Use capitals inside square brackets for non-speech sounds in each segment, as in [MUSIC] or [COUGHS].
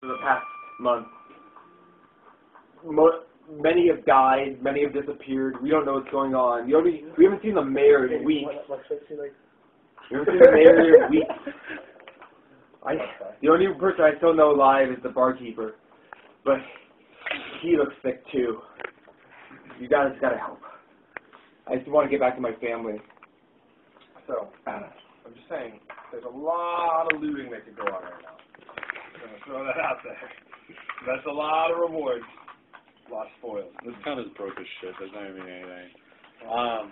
for the past month. Mo- many have died. Many have disappeared. We don't know what's going on. The only we haven't seen the mayor in weeks. We haven't seen the mayor in [LAUGHS] weeks. I, the only person I still know alive is the barkeeper, but he looks sick too. You guys gotta help. I just want to get back to my family. So, uh. I'm just saying, there's a lot of looting that could go on right now. I'm gonna throw that out there. That's a lot of rewards. A lot of spoils. This town is broke as shit. There's not even anything. Um,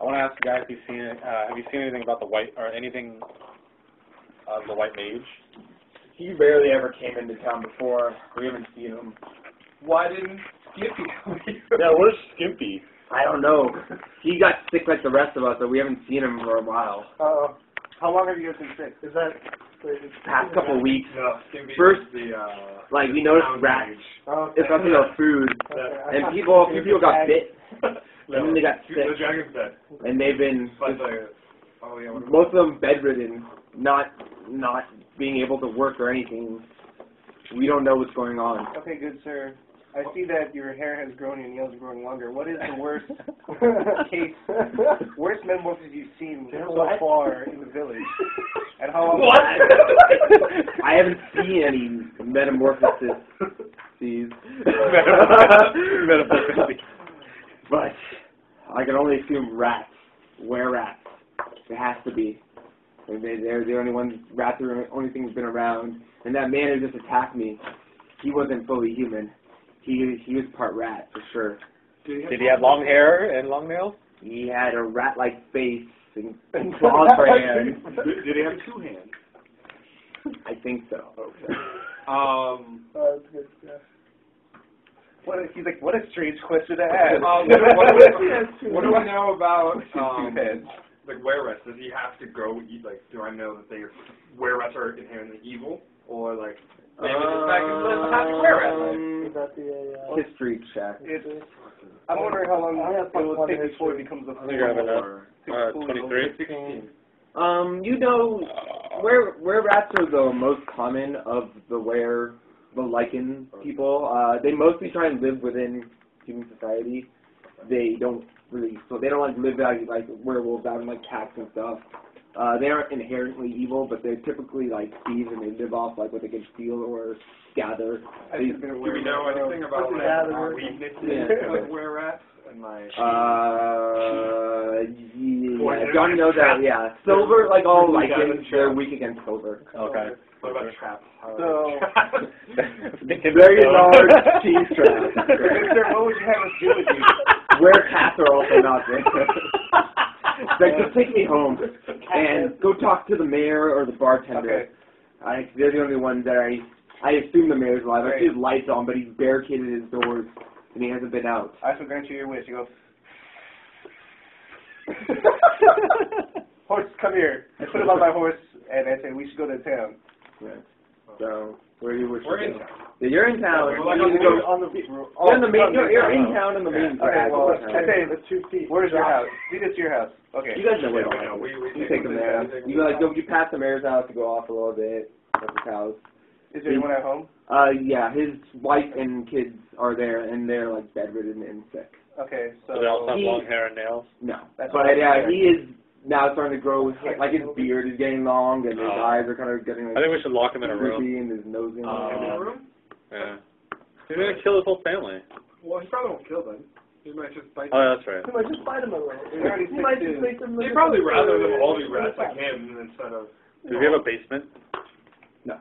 I want to ask you guys if you've seen. Uh, have you seen anything about the white or anything of the white mage? He rarely ever came into town before. We haven't seen him. Why didn't Skippy [LAUGHS] come here? Yeah, where's Skimpy? I don't know. He got sick like the rest of us, but we haven't seen him for a while. Uh, oh. how long have you guys been sick? Is that Past couple of weeks. No, Skippy First- the, uh, Like we noticed town rats, mage. Oh, okay. especially our food, Okay. and people, a few people got bit, No, [LAUGHS] and then they got The sick, dragon's dead. and they've been But the, oh yeah, most of them bedridden, not not being able to work or anything. We don't know what's going on. Okay, good sir. I see that your hair has grown and your nails are growing longer. What is the worst [LAUGHS] case, worst metamorphosis you've seen so far in the village? And how long? [LAUGHS] I haven't seen any metamorphosis. These. Metamorphosis. [LAUGHS] But I can only assume rats. Where rats? It has to be. And they- They're the only ones. Rats are the only thing that's been around. And that man who just attacked me, he wasn't fully human. He he was part rat for sure. Did he have long hair and long nails? He had a rat-like face and, and [LAUGHS] claws for hands. Did, did he have two hands? I think so. Okay. [LAUGHS] Um, Oh, that's good stuff. What a, he's like, what a strange question to ask. um, what, [LAUGHS] what, what, what do I know about um, Two heads. like were rats? Does he have to go eat? Like, do I know that they were rats are inherently evil, or like maybe the fact that there's a happy were rat life? Um, Is uh, history check. It's, I'm wondering how long I have it will take before it becomes a I think I have full- enough. Uh, 23? Um, you know, where where rats are the most common of the where the lycan people. Uh, they mostly try and live within human society. They don't really, so they don't like live out like werewolves out in like cats and stuff. Uh, they aren't inherently evil, but they're typically like thieves and they live off like what they can steal or gather. I They, just Do we know anything about What's like the the other- weaknesses Yeah. of were rats and like? uh, [LAUGHS] yeah, Poison. Johnny knows that. Yeah, [LAUGHS] silver like all Weak lycans, they're weak against silver. Okay. what about traps? How So- [LAUGHS] Very large cheese traps. Sir, what would you have us do with you? Where cats are also not there. Like, just take me home and go talk to the mayor or the bartender. Okay. I, they're the only ones that I. I assume the mayor's alive. I see his lights on, but he's barricaded his doors and he hasn't been out. I shall grant you your wish. You go. [LAUGHS] horse, come here. I [LAUGHS] put him on my horse, and I say we should go to town. Right. So where you wish We're in town. Yeah, you're in town. We're like you on need to the go. on the beat. You're in the main. You're, you're in Yeah. town in the main. Okay, well, town. I say, the two feet. where's your house? Lead us to your house. Okay. You guys know where Yeah, to we know. go. We, we You take them there. You like go. You pass the mayor's house to go off a little bit. At his house. Is there anyone at home? Uh, yeah, his wife and kids are there, and they're like bedridden and sick. Okay, so. Do they also have He- long hair and nails? No, That's but what yeah, I'm he is now it's starting to grow. Like his beard is getting long, and his Oh. eyes are kind of getting like I think we should lock him in a room. and his nose is. Uh, in the room? Yeah. He's gonna kill his whole family. Well, he probably won't kill them. He might just bite. Them. Oh, that's right. You might just fight him a little. We already might just make them. They'd probably rather them all be rats like him instead of. Does he have a basement? No.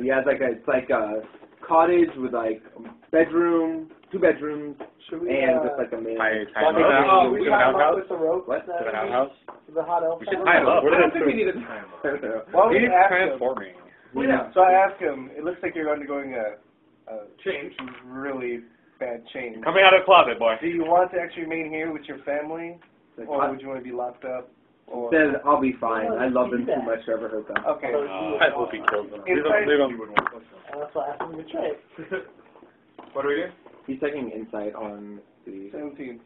he has like a it's like a cottage with like a bedroom, two bedrooms, Should we, and uh, just like a main. Tie, tie Well, him up? Oh, Do we we tie have him up with the rope. What? that Do we have an? The hot elf. We should house? tie him up. I don't think we doing? need to. Why don't He's we ask him? transforming. Yeah. So I asked him. It looks like you're undergoing a, a Change. really bad change. Coming out of the closet, boy. Do you want to actually remain here with your family, Like, or would you want to be locked up? Or Says I'll be fine. I love them too much to ever hurt them. okay. Uh, I hope he kills them. Leave Inside- him, leave him. And that's why I asked him to betray. [LAUGHS] What do we do? He's taking insight on the. Seventeen.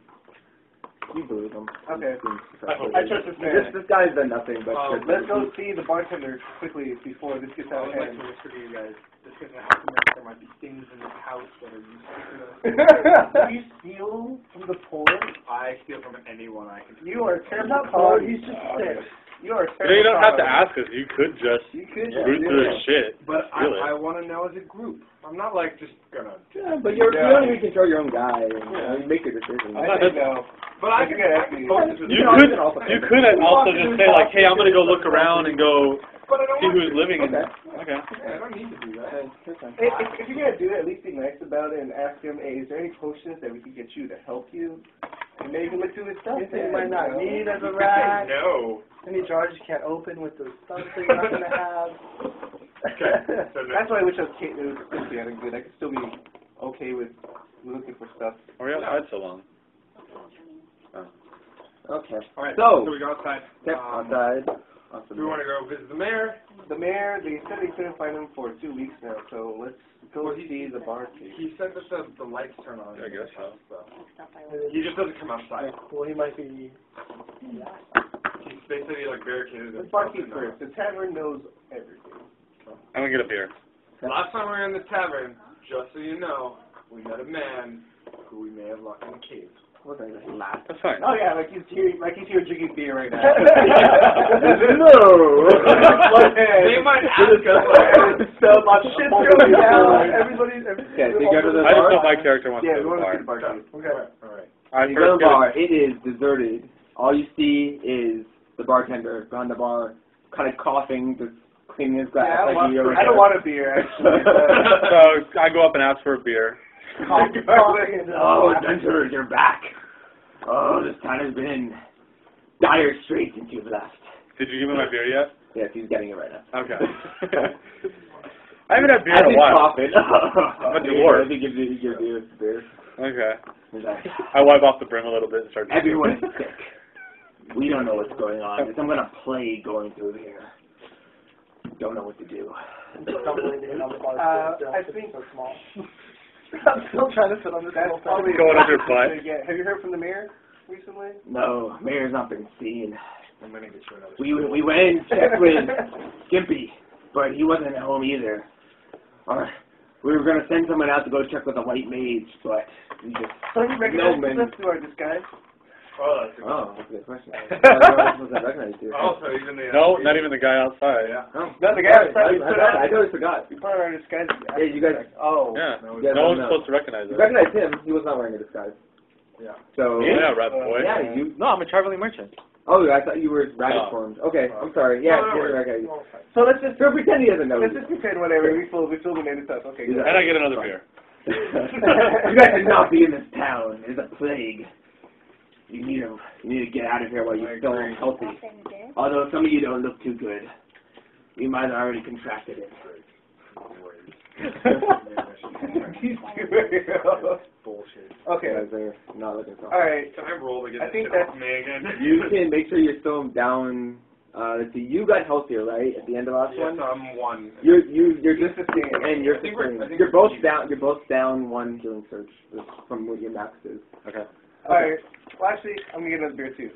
You believe him. Okay. He seems I trust this man. This, this guy's done nothing but. Um, Let's go see the bartender quickly before this gets out of would like hand. to whisper to you guys, this isn't a house of. There might be things in this house that are useful to us. [LAUGHS] you steal from the poor? I steal from anyone I can. You are He's terrible. not poor, he's just sick. You are You know, you don't have to ask us. You could just You could root through the shit. But Steal. I, I want to know as a group. I'm not like just gonna. Yeah, but you're, Yeah. you don't even control your own guy. And, Yeah. You make your decision. I think no. But I You can could I ask me. can focus with You can could, also- you could also just say like, hey, I'm gonna go look around and go But I don't see who's to. living in. Okay. Okay. Yeah, I don't need to do that. If, if, if you're gonna do that, at least be nice about it and ask him, hey, is there any potions that we can get you to help you? And maybe you can look through his stuff. Anything you man, might not know? need as a You rat. can say no. Any jars you can't open with the stuff that you're not gonna have. Okay. So [LAUGHS] no. That's why I wish I was Kate. It was Cynthia. I could I could still be okay with looking for stuff. Or you outside so long. Okay. All right. So- so we go outside. Step Um, outside. Do we want to go visit the mayor? The mayor, they said they couldn't find him for two weeks now, so let's go Well, he- see the bar chief. He said that the, the lights turn on. I guess house, so. Uh, He just doesn't come outside. Well, he might be. He, they said he like barricaded The himself barkeep in first. The tavern knows everything. I'm gonna get a beer. there. Last time we were in the tavern, just so you know, we met a man who we may have locked in a cave. What did I say? Last. That's fine. Oh yeah, like he's here, like he's here drinking beer right now. [LAUGHS] no. They might ask us. so much shit going down. Everybody's. Okay, so you go to the I just know my character wants Yeah, to we go to the want to see the bar. Okay. All right. I You go to the bar. It is deserted. All you see is the bartender behind the bar, kind of coughing, just cleaning his glass. Yeah, I don't, like want, I don't want a beer actually. [LAUGHS] [LAUGHS] so I go up and ask for a beer. [LAUGHS] Oh, adventurers, you're back. Oh, this town has been in dire straits since you've left. Did you give me my beer yet? Yes, he's getting it right now. Okay. [LAUGHS] I haven't had beer in a he's while. coughing. a dwarf. He gives you, he gives you a beer. Okay. I wipe off the brim a little bit and start. drinking. Everyone is [LAUGHS] sick. We don't know what's going on. There's some kind of plague going through here. Don't know what to do. Stumbling to hit on the bar. Uh, I think- it's so small. [LAUGHS] I'm still trying to sit on this That's little probably thing. Going up your butt. Yeah. Have you heard from the mayor recently? No, mayor's not been seen. I'm gonna get you another. We we went and checked with [LAUGHS] Skimpy, but he wasn't at home either. Uh, we were gonna send someone out to go check with the white mage, but we just So you recognize man. us through our disguise? Oh, that's a good oh, that's a good question. [LAUGHS] I don't know if I was recognize you. Oh, so even the. No, not even the guy outside. Yeah. Oh. No, the guy I, outside. We I, put I, I on. totally forgot. We put on our disguise. Yeah, you guys- Oh. Yeah. No, No, Yeah, one's no. supposed to recognize You it. recognize him? He was not wearing a disguise. Yeah. So Yeah, rat Uh, boy. yeah, you. No, I'm a traveling merchant. Oh, I thought you were rabbit No. formed. Okay, I'm sorry. Yeah, No, no he worries. doesn't recognize you. So let's just So pretend he doesn't know let's just pretend whatever we fill we fill the name and stuff. Okay. And I get another beer. [LAUGHS] you guys should not be in this town. It's a plague. You need to, you need to get out of here while you're still healthy. Although some of you don't look too good. You might have already contracted it. These two- Bullshit. okay. You guys are not looking so All right. Can I roll to get I think that's- off me again? [LAUGHS] You can make sure you're still down. Uh, let's see, you got healthier, right? At the end of last Yes, one. I'm one. You're you you're Just just the same. and you're I think. I think You're both down. You're both down one healing surge from what your max is. Okay. All right. Well, actually, I'm gonna get another beer too.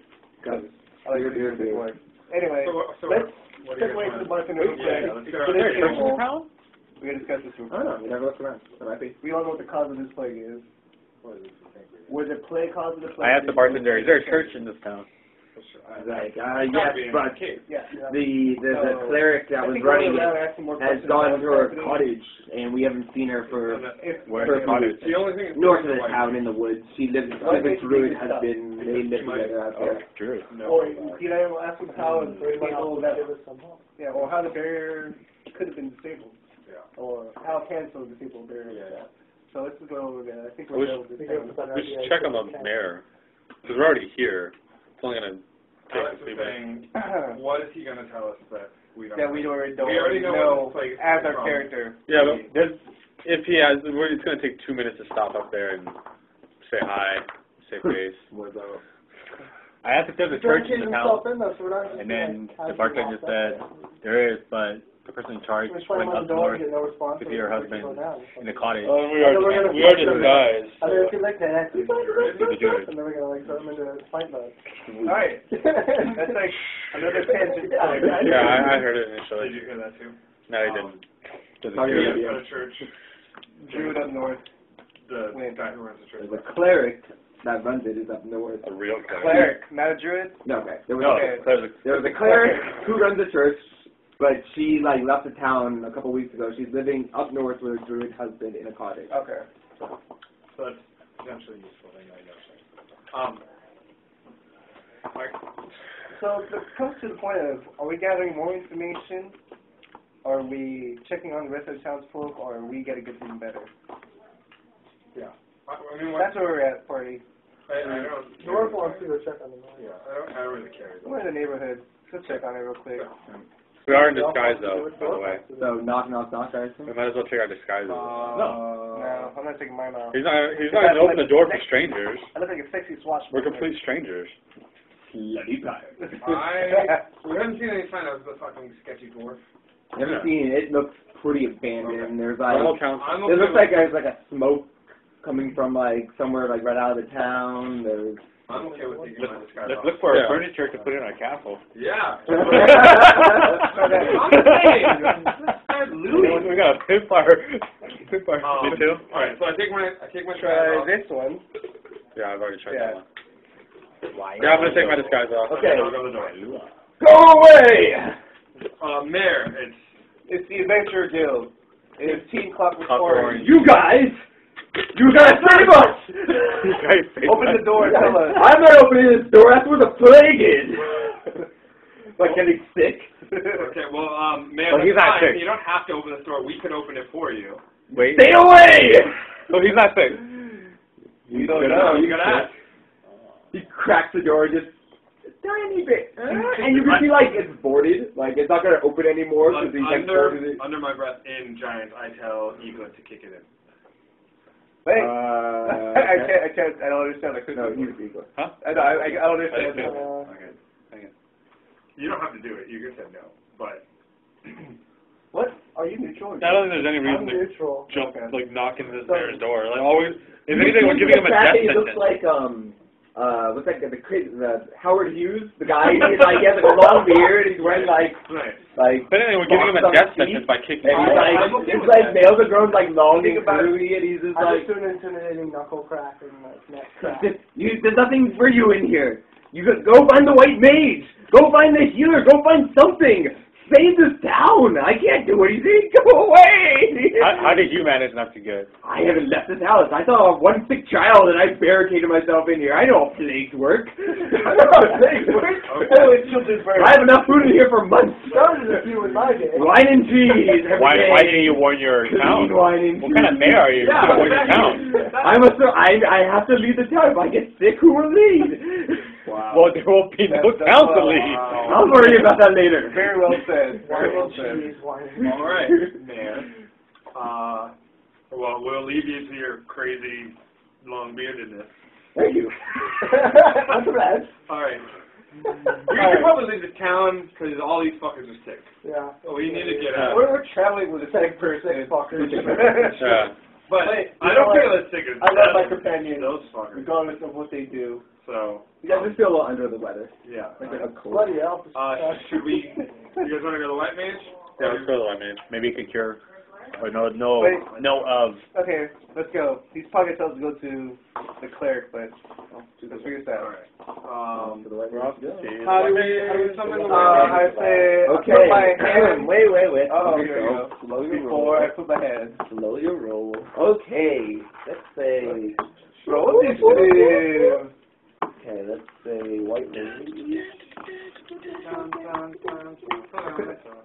Got it. I like Beer, beer, do beer. more. Anyway, So, so let's what do away from the bartender real Yeah, yeah, quick. let's It's go. gonna Is there a church in cool. town? We're gonna discuss this real I don't know. quick. You never looked around. There might be. We all know what the cause of this plague is. Was it plague cause of the plague? I asked the bartender, is there a church in this town? Like, uh, It's not yes, but cave. Yeah. yeah. the the, the So, cleric that I was running around it has gone to her cottage, and we haven't seen her for If, Where's For the cottage? The only thing north of the like- town in the woods. She lives. What Civic makes you Druid has it's been. They live She together out Oh, there. Drew. No. or you know, ask them how and Or you people that give us some yeah, or how the barrier could have been disabled, Yeah. or how cancel disabled barrier. Yeah, yeah. So let's just go over there. I think We we're should- We this. give us We should check on the what mayor. Because we're already here. It's only going to take Alex a was few saying, what is he gonna tell us that we don't that know? we already don't We already know know what this place is as our from. character. Yeah, but there's, if he has, we're, it's going to take two minutes to stop up there and say hi, say [LAUGHS] face. Was uh, I asked if there's a church get in the yourself town. in though, so we're And then the bartender locked said- there. There is, but the person in charge We went up the door, north no response. to see her husband in the cottage. Oh, we are- we are we are disguised. I mean, if you like that, See the Druid. and then we're gonna like throw them into fight mode. Alright, [LAUGHS] that's like another tangent. Yeah, I, I heard it initially. Did you hear that too? No, I didn't. Doesn't hear you- you. At a church, Druid up north. the guy who runs the church. The cleric that runs it is up north. A real Cleric, not a druid? No, okay. There was, No, Okay. a- there was a cleric who runs the church, but she like left the town a couple weeks ago. She's living up north with her druid husband in a cottage. Okay. So that's potentially useful thing I know. Um, Mike, So it comes to the point of, are we gathering more information? Are we checking on the rest of the townsfolk, or are we gonna get them better? yeah. I, I mean, That's where we're at, party. I, I don't. North wants to go check on them. Yeah, I don't, I don't really care. We're in the neighborhood. Let's check on it real quick. We are in disguise though, by the way. So knock, knock, knock, I We might as well check our disguises. Uh, no. No, I'm not taking mine off. He's not. He's not gonna open the door for strangers. I look like a sexy swatch. We're complete strangers. Bloody [LAUGHS] tired. I, we haven't seen any sign of the fucking sketchy dwarf. Haven't seen it. It looks pretty abandoned. There's like Normal council. I'm it looks like there's like a smoke coming from like somewhere like right out of the town. There's I'm okay with taking my disguise Let's off. look for Yeah. our furniture to put in our castle. Yeah. we I'm saying. We got a pinfire. Pinfire. Um, Me too. All right, so I take my I take my Try disguise off. this one. Yeah, I've already tried Yeah. that one. Why Yeah, I'm gonna take my disguise off. Okay. Knock on the. Go away! Uh, Mayor, it's It's the Adventure Guild. It's Team Klockwerk Klockwerk Orange. Orange. You guys! You guys save us! [LAUGHS] Open the door and tell us. I'm not opening this door. That's where the plague is. [LAUGHS] like getting sick. okay. Well, um, Mayor, Well, he's not fine. sick. You don't have to open this door. We could open it for you. Wait. Stay away! [LAUGHS] So he's not sick. You don't know. You gotta ask. He cracks the door just a tiny bit, Uh, and you can see like it's boarded. Like it's not gonna open anymore because he's like under, boarded it. under my breath, in giant, I tell Eva to kick it in. Wait. Uh, [LAUGHS] I can't. I can't. I don't understand. I couldn't. No, do he's it. Huh? I know. I, I, I don't understand. didn't Uh, Okay. Hang it. You don't have to do it. You can say no, but [CLEARS THROAT] What? Are you neutral? I don't think there's any I'm reason to neutral. jump, Okay. like, knock into this So- mayor's door. Like, always, if You anything, see we're giving him a the death that He looks sentence. like um uh what's that guy? The crazy the Howard Hughes, the guy. He's like he has like a long beard. He's wearing like right. like. But anyway, we're giving him a death sentence by kicking And him he's out. like, I'm okay his like that. nails are grown like long and about curly, and he's just I like, just do an intimidating knuckle crack and like neck [LAUGHS] crack. you, there's nothing for you in here. You go, go find the white mage. Go find the healer. Go find something. Save this town. I can't do anything. [LAUGHS] Go away. How, how did you manage not to get? I haven't left this house. I saw one sick child and I barricaded myself in here. I know how plagues work. [LAUGHS] I know how plagues work. [LAUGHS] Oh, it's children's. I have enough food in here for months. Started a few in my day. Wine and cheese every Why, day. why didn't you warn your Clean town? wine and What kind of mayor are you? Yeah, You warn your exactly. town. I must. I I have to leave the town. If I get sick, who will lead? Well, there won't be no That's- that's town to well, lead. wow. I'll worry about that later. Very well said. [LAUGHS] Very well said. cheese, wine and All right, [LAUGHS] [LAUGHS] Mayor. Uh, well, we'll leave you to your crazy long beardedness. Thank you. Not too bad. All right. We should probably leave the town because all these fuckers are sick. Yeah. So we need to get out. We're, we're traveling with a sick person. fuckers. Yeah. But Wait, I don't care what? that sick as I love my death. companions. Those fuckers. Regardless of what they do. So You guys just feel a little under the weather. yeah. Like a. Bloody hell. Uh, should we? You guys want to go to the White Mage? Yeah, let's go to the white man. Maybe he could cure. Or no, no, Wait. no of. Okay, let's go. These pocket tells to go to the cleric, but let's figure this out. right. Um, the right We're off yeah. to see. how do we? How do we summon the Uh, White I Mage? say, I Okay. put my hand [LAUGHS] Wait, wait, wait. Oh, Slow here you your- go. Slow your before I put my hand. Slow your roll. Okay. Let's say. Roll initiative. Okay, let's say white mage.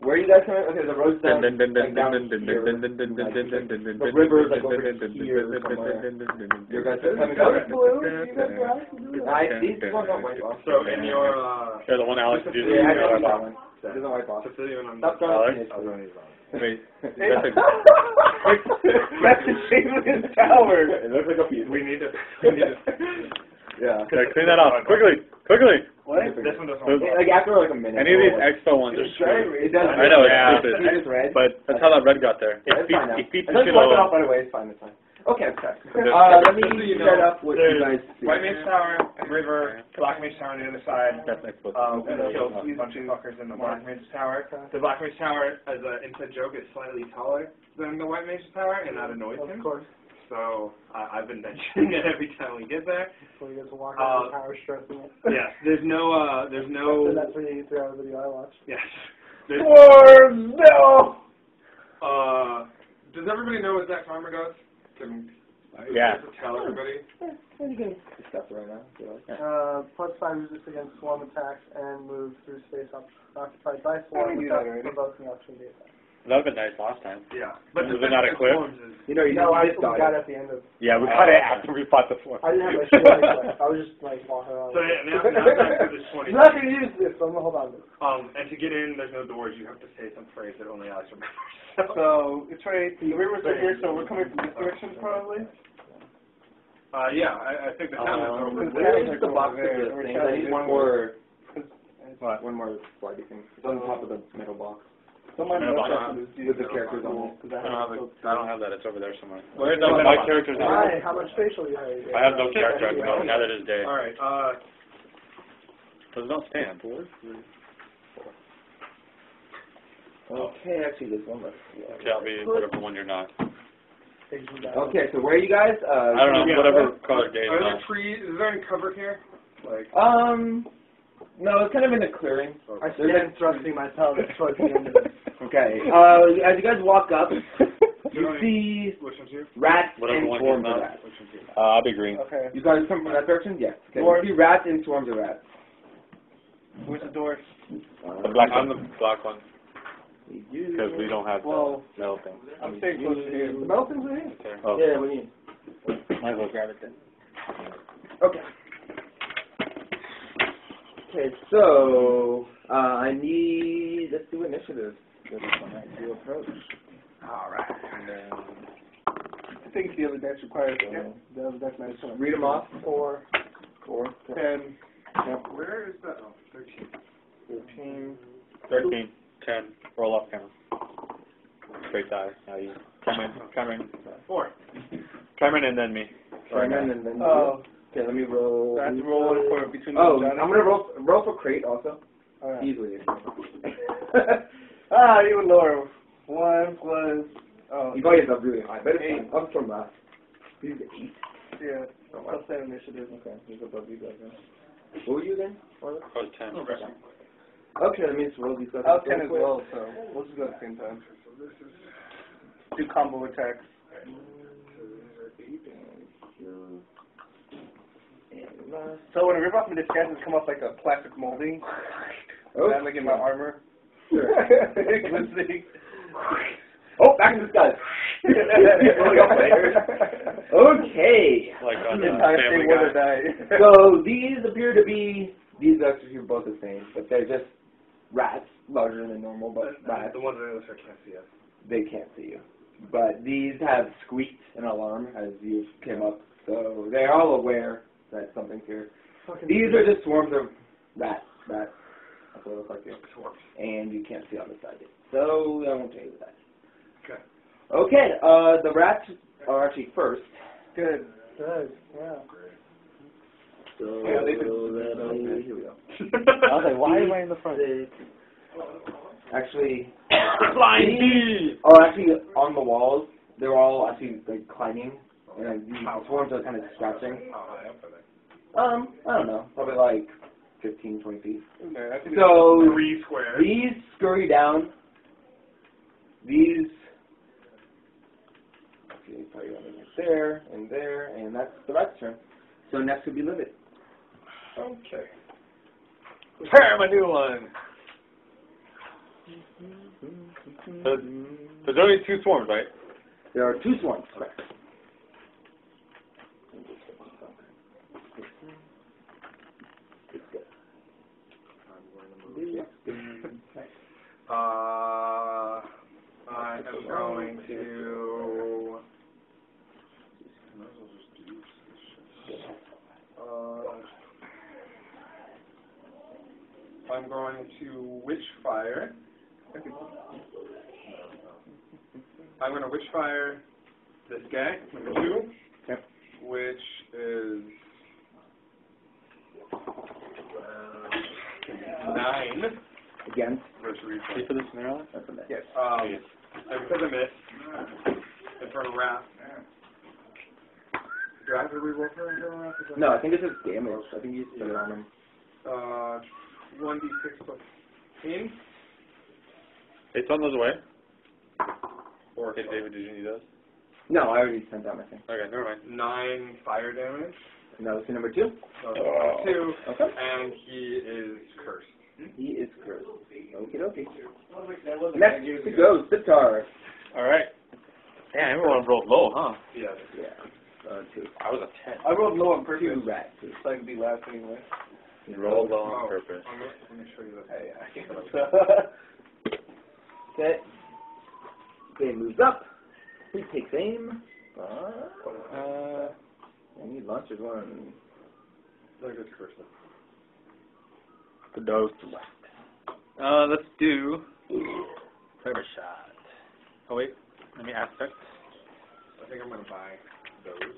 Where are you guys coming? Okay, the road's down. Like, down dun, dun, here. the dun, river's dun, like over dun, dun, here dun, dun, somewhere. You dun, guys dun, are coming dun, down. dun, Blue, dun, you guys dun, are asking me. I these ones don't wipe off. So in your uh, Yeah, the one Alex did. Yeah, I know Yeah, that one. It doesn't wipe off. Sicilian on Stop Alex? trying to Wait, Hey. that's a, That's the shape of his tower. It looks like a piece. We need to. We need to. Yeah. yeah, clean that off quickly, quickly. What What? This one doesn't. Work. Like after like a minute. Any of these it'll, like- expo ones are screwed. It does. I know, it's yeah. stupid. It's red. But that's how that red got there. It it's fine now. beat, it beat It the shit wipe it out off right away. It's fine. It's fine. Okay. Okay. There's Uh, let me so you set know, up what you guys see. White Mage Tower, River, Black Mage Tower on the other side. That's expo. Um, and killed a bunch of fuckers in the Black Mage Tower. The Black Mage Tower, as an inside joke, is slightly taller than the White Mage Tower, and that annoys him. Of him. course. So uh, I've been mentioning [LAUGHS] it every time we get there. Before you guys walk Uh, around the power stressing it. Yes, there's no, uh, there's no. That's the three hour video I watched. Yes. There's, Swarms, no. uh, does everybody know what Zach Farmer does? Can Yeah. just tell everybody. You can discuss it right now. if you like. Uh, plus five resist against swarm attacks and move through space occupied by swarm we do that without already. provoking opportunity attack. That would have been nice last time. Yeah. But Was the it not thing a clip? Is- You know, you No, I just got got it. it at the end of. Yeah, we Oh, got it okay. after we fought the floor. I didn't have my shield equipped. I was just like walking around. So yeah, now, now back to this [LAUGHS] 20. I'm not gonna use this, so I'm gonna hold on to it. Um, and to get in, there's no doors. You have to say some phrase that only Alex remembers. [LAUGHS] So it's right. The river's right here, so we're coming from this direction probably. Uh, yeah, I, I think the town is Um, over. where is the box of There, the we're things? I need one more, What? one more slide you can. It's on top of the metal box Don't mind but rest I- of this, with the characters on it. Because I don't have it. I don't have that. It's over there somewhere. Where's no, my character's not. Hi, how much facial you have? I have no character at the moment. Now that it is day. All right. Uh, Those don't stand. Okay, actually, there's one left. Okay, I'll be whatever one you're not. Okay, so where are you guys? Uh, I don't know. Yeah. Whatever color day are is there on. trees? Is there any cover here? Like, Um, no, it's kind of in a clearing. I There's stand thrusting my pelvis towards the end of it. [LAUGHS] Okay. Uh, as you guys walk up, [LAUGHS] you you see which one's you? rats Whatever and swarms of rats. Which one's you? Uh, I'll be green. Okay. You guys come from that direction? Yes. Okay. Dwarves. You see rats and swarms of rats. Where's the door? The black I'm the black one because we don't have the Well, metal thing. I'm staying close to you. The metal thing's right here. Okay. Oh, Yeah, we need. might as well grab it then. Okay. Okay, so uh, I need let's do initiative. For this one, right? Approach. All right. And then I think the other deck's required. Yeah. The other deck minus one. read them off. Four. Four. Ten. Where is that? Oh, 13. Thirteen. 13, 10, roll up count. Straight die. Now you. Cameron, Cameron, Four. Cameron, and then me. Right and then, then Oh, okay, let me roll. I have to roll one for between. Oh, I'm gonna roll roll for crate also. Alright. Easily. [LAUGHS] ah, even lower. One plus. Oh, you got yourself really high, but it's fine. Up from last. He's eight. yeah. Plus ten initiative. Okay, he's above you guys. Then. What were you then? Orla? I was 10. Okay, that means roll these guys. I was real ten as quick. well, so we'll just go at the same time. Do combo attacks. So when I rip off my disguises come off like a plastic molding, Oh, and like in my armor. Sure. [LAUGHS] Glistening. Oh, back in the sky. [LAUGHS] okay. Like on hmm. In Family they would have Guy. [LAUGHS] So these appear to be these actually are both the same, but they're just rats, larger than normal, but rats. The ones on the other side can't see us. They can't see you. But these have squeaked an alarm as you came up, so they're all aware that something's here. These are just swarms of rats. Rats. That's what it looks like here. And you can't see on the side yet. So I won't tell you that. Okay. Okay, uh, the rats are actually first. Good. Good. Yeah. So Yeah, they then, [LAUGHS] here we go. [LAUGHS] I was like, why am I in the front? Actually, Flying these are actually on the walls. They're all actually like climbing, and like, these swarms are kind of scratching. How high up are they? Um, I don't know, probably like 15, 20 feet. Okay, I think So Three squares. these scurry down. These. Okay, probably right there and there, and that's the rat's turn. So next would be Livid. Okay. Bam, a new one. There's, there's only two swarms, right? There are two swarms. Correct. I'm going to Witchfire. I'm going to Witchfire this guy, number two, Yep. which is uh, nine Against. versus See for this scenario? That's a miss. Yes. Um, and because I missed, Infernal Wrath. Do I have to reroll for Infernal Wrath? No, I think it's just damage. I think you just put it on him. Uh, 1d6 plus 15. It's on those away. Or Okay, David, did you need those? No, I already sent out my thing. Okay, never mind. 9 fire damage. And that was number two. So that's two. Okay. And he is cursed. He is cursed. Okie dokie. Next to go, Sitar. All right. Damn, everyone rolled low, huh? Yeah. Yeah. Uh, two. I was a ten. I rolled low on purpose, Two rat. Two. so I could be last anyway. You rolled low Oh, on purpose. Let me, let me show you this. Hey, I guess. [LAUGHS] Okay. Okay, moves up. He takes aim. Uh, and he launches one. Look at this cursed. The dose. Uh, let's do clever shot. Oh wait, let me aspect. I think I'm going to buy those.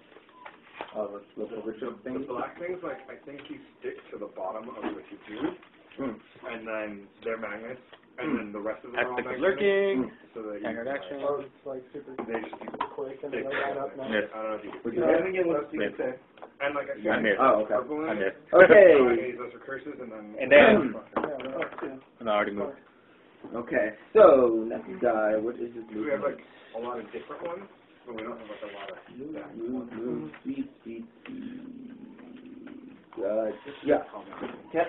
Oh, let's look over to The, the black things, like, I think you stick to the bottom of what you do, Mm. and then they're magnets, and then the rest of them are all Aspect is magnets. lurking. So that you action. Oh, it's like super They just do quick and They they line up now. Miss. I don't know if you can. Would You you know, I think it looks you Miss. say. And like I I said, missed. Oh, okay. I missed. it. Okay. I use those for curses, and then. And then- [LAUGHS] Yeah, that was two. No, I already moved. Okay. So next guy, what is his We have like a lot of different ones, but we don't have like a lot of Move, move, move, speed, speed, speed. Uh, yeah. Okay.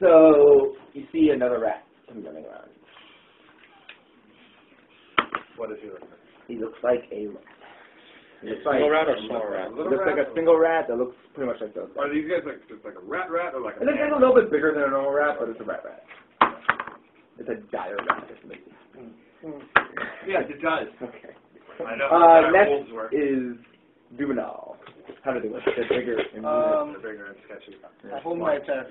So you see another rat come running around. What is he looking at? He looks like a rat. He like, Single rat or small rat? He looks like a single rat that looks pretty much like those. Are these guys like just like a rat rat or like a It looks like a little bit bigger than a normal rat, but it's a rat rat. It's a dire rat. It's amazing. Yes, it does. Okay. I know. Uh, next is juvenile. How to do it? They're bigger and Um, They're bigger and sketchy. I hold my test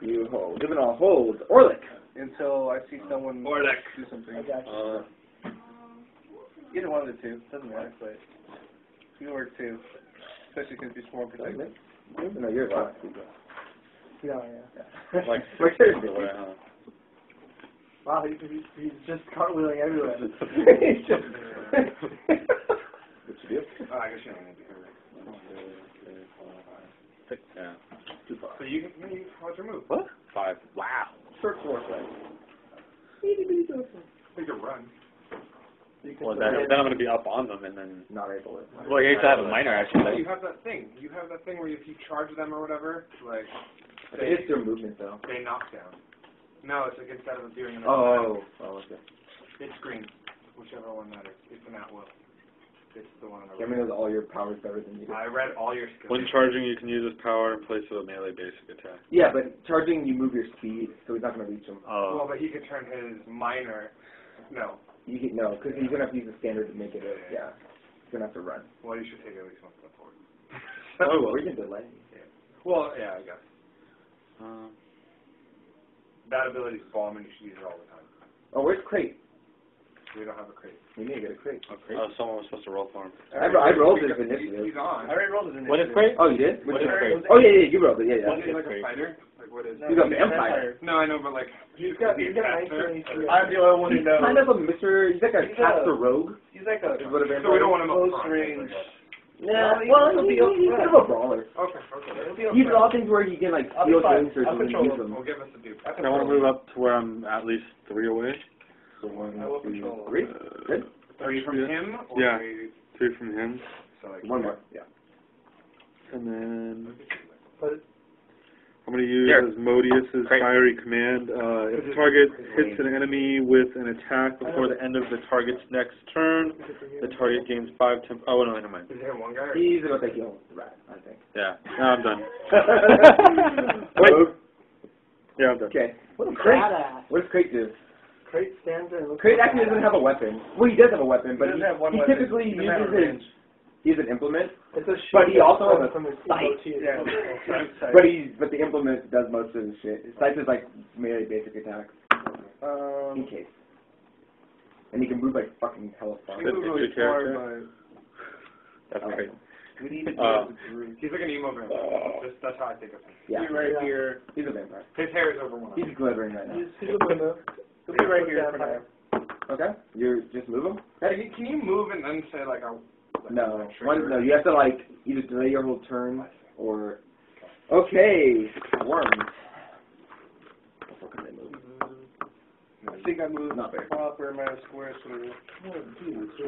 you hold. Juvenile holds. Orlick. until I see someone Or like do something. I got you. Uh, Either one of the two. Doesn't matter. But you work too. Especially since you're more protected. No, you're fine. Yeah, yeah. like We're six seriously. away, huh? Wow, he, he, he's just cartwheeling everywhere. [LAUGHS] It's just- what? [LAUGHS] Oh, I guess you don't need to hear it. Six, yeah. Too far. So you can, you, how's your move? What? Five. Wow. Short sword play. You can run. You can Well, then, then I'm gonna be up on them, and then. Not able to. Well, you have to have a minor action. No, you have that thing. You have that thing where if you charge them or whatever, like I think it's their movement though. they knock down. No, it's like instead of doing an Oh. Oh, okay. it's green, whichever one that is. It's an at will. It's the one on the Cameron knows all your powers better than you do. I read all your skills. When charging, you can use this power in place of a melee basic attack. Yeah, but charging, you move your speed, so he's not going to reach him. Oh. well, Oh. but he could turn his minor. No. You can, no, because he's going to have to use the standard to make it a, yeah. He's going to have to run. Well, you should take at least one step forward. Oh, well. Or you can delay. Well, yeah, I guess. Um, That ability's bomb, and you should use it all the time. Oh, where's Crate? We don't have a crate. We need to get a Crate. okay. Oh, someone was supposed to roll for him. I, I rolled his He's, initiative. he's on. I already rolled it in What is crate? Oh, you did? What Which is? Crate? Oh, yeah, yeah, you rolled it. Yeah, yeah. Wasn't like Crate. a fighter? Like what is? He's on the Empire. No, I know, but like He's got, he's he's got faster. 19 HP. I'm the only one who He's knows. kind of a Mr. He's like a He's caster a- rogue. He's like a Is what a So we don't want him up close front. range. Nah, well, he'll be up he's front. kind of a brawler. Okay, okay. He'll be He does okay. all things where he can like I'll steal things or I'll and control use him. them. We'll give us a dupe. I I want to move up to where I'm at least three away. So one, I will two, control. three. Uh, Good. Three from him. Or Yeah. Three, Three from him, so like One more. Yeah. and then But I'm going to use Here. Asmodeus's Great. fiery command. Uh, if the target hits an enemy with an attack before the end of the target's next turn, the target gains five temp. Oh no, never mind. Is there one guy? He's about to heal the rat, I think. Yeah, no, I'm done. [LAUGHS] Wait. Yeah, I'm done. Okay. What does a Crate? badass. What does Crate do? Crate stands there and looks Crate actually doesn't have a weapon. Well, he does have a weapon, but He he, have one he typically He uses his range. He's an implement, It's a shit. But he also has a from his sight. Yeah. [LAUGHS] but he but the implement does most of the shit. His sight is like merely basic attacks in Um, case, and he can move like fucking hella far. That's move really character. but That's great. we need to Uh. He's like an emo vampire. Just, that's how I think of him. Yeah, Be right Yeah. here. he's a vampire. His hair is over one eye. He's glittering right now. He's, he's a window. He'll be right here for now. Okay, you just move him. Can you, can you move and then say like a like No, one, no, you have to like either delay your whole turn or. Okay, worms. The fuck can they move? I think I moved Not fair. up where my square so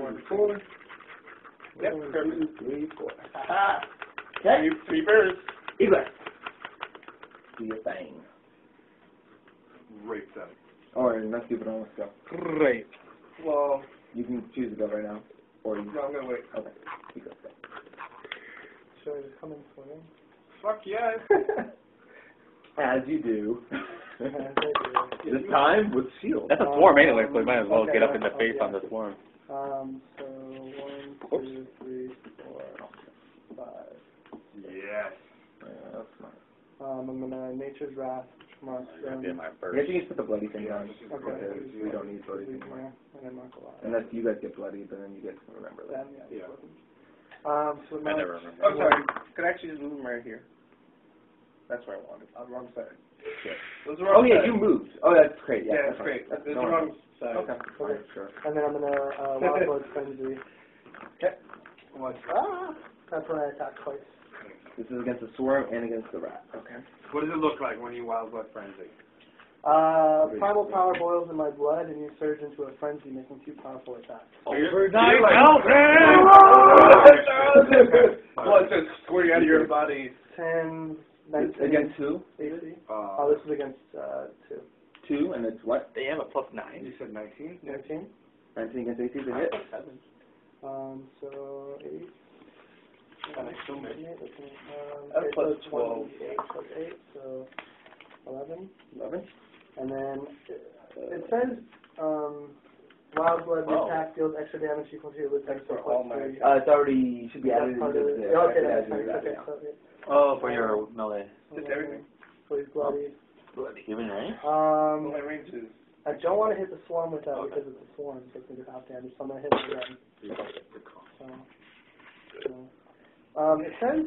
One, four. Yep, One, perfect. two, three, four. Okay, Three, three birds. Eaglet. Do your thing. rape them. Or let's do it on let's go. Great. Well, You can choose to go right now, or you. no, I'm gonna wait. Okay, you go. Should I just come in for him? Fuck yeah. [LAUGHS] As you do. Okay, [LAUGHS] thank this time with shield. That's a swarm anyway, so we might as well get up in the face on the swarm. Um, so one, two, three, four, five. yes. Yeah, that's smart. Um, I'm gonna Nature's Wrath, Mark That'd be my first. guess you need to put the bloody thing Yeah, on. Okay. We don't need bloody thing anymore. And then Mark a lot. Unless you guys get bloody, but then you get to remember that. Then, Yeah. yeah. Um, so I never remember. Oh, sorry. Could I actually just move him right here? That's where I wanted. On the wrong side. Those are Oh yeah, side. you moved. Oh, that's great. Yeah, Yeah, that's that's great. That's That's no the wrong side. Okay, fine, sure. And then I'm gonna uh, Wild Blood Frenzy. What? Ah! That's when I attack twice. This is against the swarm and against the rat. Okay. What does it look like when you wild blood frenzy? Uh, primal power boils in my blood, and you surge into a frenzy, making two powerful attacks. Overnight [LAUGHS] well, it's just squirting out of your body. Ten, It's 19 against two, AC. Uh, Oh, this is against uh, two. two, and it's what? They have a plus nine. you said 19? Nineteen. 19 against AC to hit. Seven. Um, so eight. And I still make- Eight, um, That's okay, plus so 12. 28 plus eight, so eleven. 11. And then it, it says um, wild blood Wow. attack deals extra damage equal to your wisdom That's for plus all my three. Uh, it's already should be That's added into of the. it. Okay, that's fine. that Okay, now. so it- Oh, for your melee. Just everything. So he's bloody. Even right? Um, my range is. I don't want to hit the swarm with that because it's a swarm, so it's going to do half damage. So I'm going to hit it again. So, so. Um, it says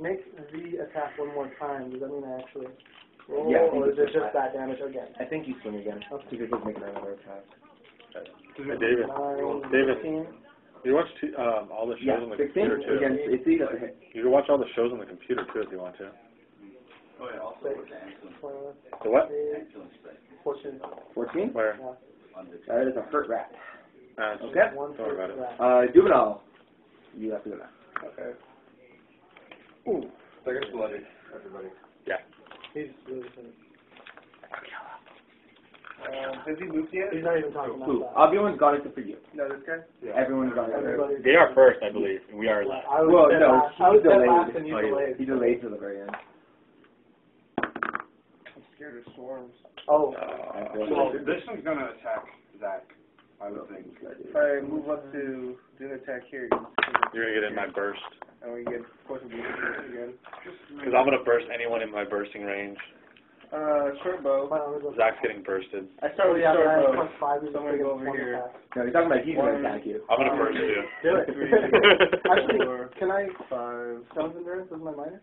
make the attack one more time. Does that mean I actually roll, Yeah, I or is it just just that damage again? I think you swing again. Okay. Because he's making another attack. Hey, David. Nine, David. 15. You watch t- um, all the shows Yeah, on the 16 computer too. against AC. That's a hit. You can watch all the shows on the computer too if you want to. Oh, yeah, also. Six, uh, The what? eight, 14. 14. Where? That is a hurt rat. Uh, Okay. One Don't worry about it. that. Uh, juvenile. You have to go now. Okay. Ooh, I guess bloody. Everybody. Yeah. He's really good. Um, has he moved yet? He's not even talking about Who? that. Everyone's gone except for you. No, this guy? Everyone's gone except for you. They are first, I believe, and we are last. I was Well, no, last. he I was delayed. last and you Oh, delayed. He delayed to the very end. I'm scared of swarms. Oh, Uh, Well, this one's gonna attack Zach, I would think. If I move up to do an attack here, You're gonna get in my burst. and we get, of course, we'll be again. Because I'm gonna burst anyone in my bursting range. Uh, short bow. my arm is up. Zach's getting bursted. I start with yeah, short but I have bow. plus five. is Someone the go over here. attack. No, he's talking about he's going to attack you. I'm gonna Um, burst you. [LAUGHS] Do it. Three, [LAUGHS] Actually, four, can I five. stone's endurance is my minor?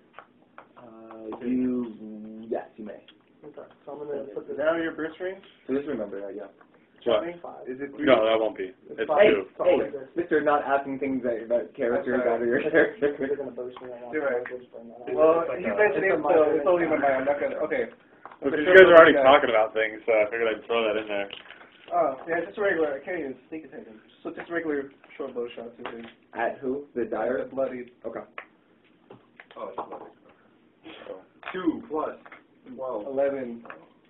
Uh, you, yes, you may. Okay, so I'm gonna put Is this that out of your burst range? So just remember that, yeah. What? five. Is it three? No, that won't be. It's five. Hey, two. So hey, I'll do this. Mister, not asking things that, about characters out of your They're character. gonna burst me right now. Right. I'll just bring that up. Well, It's like you a- mentioned it, so it's only it's my a mind. I'm not gonna, okay. Because The you guys are bow already guy. talking about things, so I figured I'd throw that in there. Oh, yeah, just a regular, I can't even sneak attack him. So just a regular short bow shot to him. At who? The dire? Bloody. Okay. Oh, it's bloody. Two plus twelve. Eleven.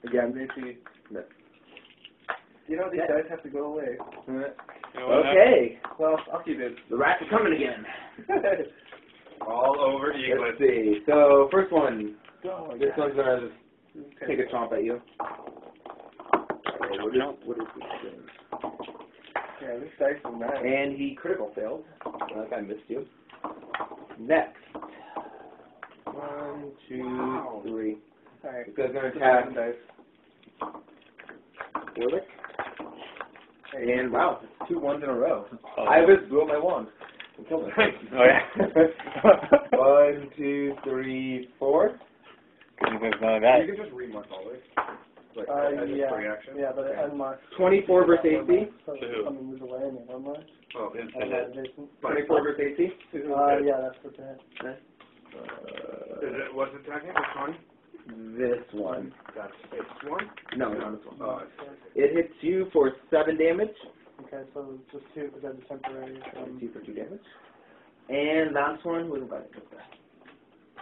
Again. AC. No. You know, these Yeah. guys have to go away. You know what Okay. Well, I'll keep it. The rats are coming again. [LAUGHS] All over Let's see. So, first one. Oh, go. This one's going to just take a chomp at you. What is, what is this thing? Yeah, this dice is nice. And he critical failed. Like I missed you. Next. One, two, three. Alright. This guy's gonna attack Warwick. And wow, it's two ones in a row. Oh. I just blew up my wand. And killed myself. [LAUGHS] Oh, yeah. [LAUGHS] One, two, three, four. Good none of You can just remark always. Like, Uh, yeah. free. Yeah, but it unlocks. 24 versus AC? So, To who? I mean, there's a it, unlocks. Oh, Is Uh, it- Twenty-four versus AC. Uh, yeah, that's what the Is it, what's it attacking? Which one? This one. That's this one? No, not this one. Oh, It hits you for seven damage. Okay, so just two because that's a temporary. Um, Two for two damage. And last one was about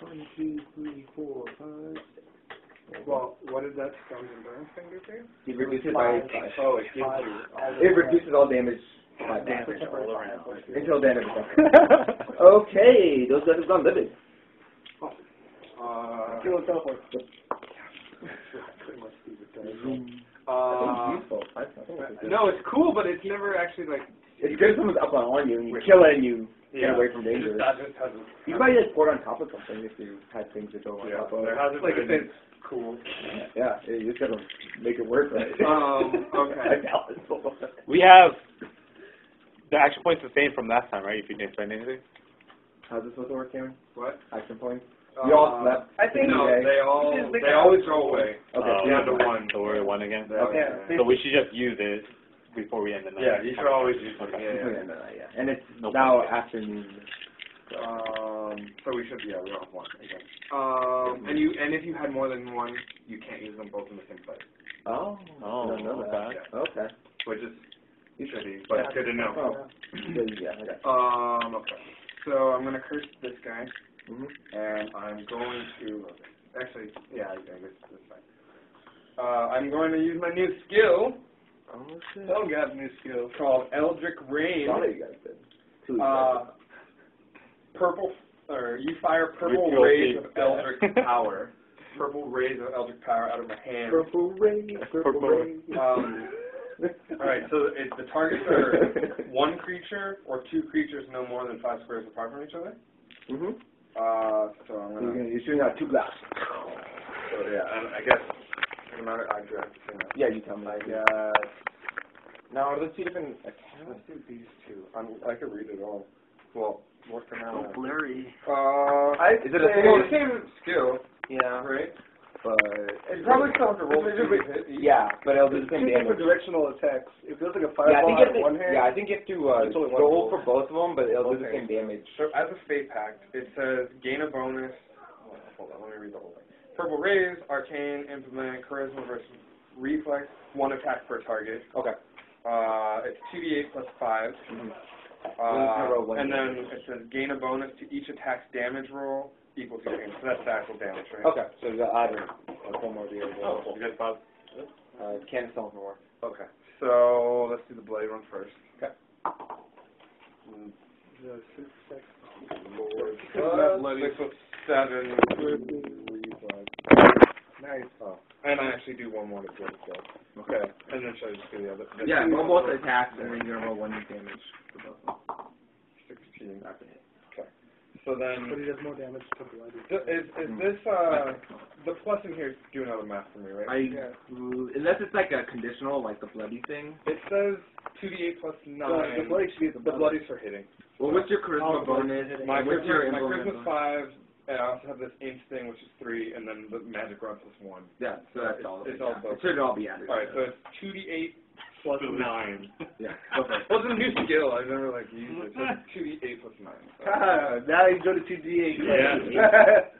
One, two, three, four, five, six. well, what did that stone's endurance thing do for you? It reduces by Five. five. Oh, it gives five, you. It reduces all damage by It's five. a temporary. Until the end of the Okay, those guys have gone living. Uh, Kill and teleport. uh, useful. I think it's good. no, it's cool, but it's never actually like. It's good if someone's up on you and you kill it and you get away from danger. just, that just hasn't. You probably just port on top of something if you had things to go on Yeah, top of. there hasn't like been. if it's cool. yeah, you just gotta make it work right. Um, okay. [LAUGHS] We have the action points the same from last time, right? If you didn't spend anything. How's this supposed to work, Cameron? What? Action points. You all Uh, slept. I think No, Okay. they all Just think they always go away. Okay. Oh, Down to one. So we're at one again. They always Yeah. So we should just use it before we end the night. Yeah, you should always use it. Okay. Yeah, yeah. Yeah, no, yeah. And it's No now point. afternoon. Um, so we should, yeah, we all have one again. Um, and you, and if you had more than one, you can't use them both in the same place, Oh, Oh, I don't know that. okay. Okay. which is shitty, but it's good to know. Oh. [CLEARS THROAT] yeah, I got Um, okay. So I'm gonna curse this guy, Mhm. and I'm going to, actually, yeah, I guess that's fine. Uh, I'm going to use my new skill. Oh shit. Oh, got new skill called Eldritch Rain. Sorry, you guys did. Uh, purple, or you fire purple rays of Eldritch [LAUGHS] power. Purple rays of Eldritch power out of my hand. Purple rain, [LAUGHS] purple Purple. rain. Um, Alright, so it, the targets are [LAUGHS] one creature or two creatures no more than five squares apart from each other. Mhm. Uh, so I'm You're gonna, gonna you're shooting out two blasts. so yeah, and I guess, doesn't matter, I draft the thing. Yeah, you tell me. I guess, now are those two different accounts? Let's do these two. I'm, I could read it all. Well, what's the matter? blurry. Uh, I- is it a say- single- the same skill, Yeah. right? But It's probably still have to roll the two hit each. yeah, but it'll do the two same different damage. directional attacks. It feels like a Yeah, I fireball think out you of have one to, hand. yeah, I think you have to uh, It's only one roll roll. for both of them, but it'll do the same damage. So as a fate pact, it says gain a bonus. Oh, hold on, let me read the whole thing. Purple rays, arcane, implement, charisma versus reflex, one attack per target. Okay. Uh, it's two d8 plus five. Mhm. Uh, and then it says gain a bonus to each attack's damage roll equal to your gain. So that's the actual damage, right? Okay, so you got either uh, one more deal. Oh, you guys thought Uh, can't stone for more. Okay. So let's do the blade one first. Okay. Mm, Not uh. Six with seven. Nice. Oh. And I actually do one more to kill the Okay. And then should I just do the other? Yeah, roll both attacks, and then you're gonna roll one damage for both of them. Sixteen. That's a hit. So But then, he does more damage to bloody. th- is is this uh the plus in here? Do another math for me, right? I, unless it's like a conditional, like the bloody thing. It says two d eight plus nine. The bloody should be the The bottom. bloodies for hitting. Well, what's your charisma Oh, bonus? My and what's your charisma, my implement charisma's five, and I also have this inch thing, which is three, and then the magic rod plus one. Yeah, so that's It's- all. of it's it, all yeah. both. It should all be added. All right, so it's two d eight plus nine. yeah. [LAUGHS] Okay. Well, it's a new skill. I've never like used it. So it's [LAUGHS] two d eight plus nine. So. [LAUGHS] Ah, now you go to 2d8. Yeah.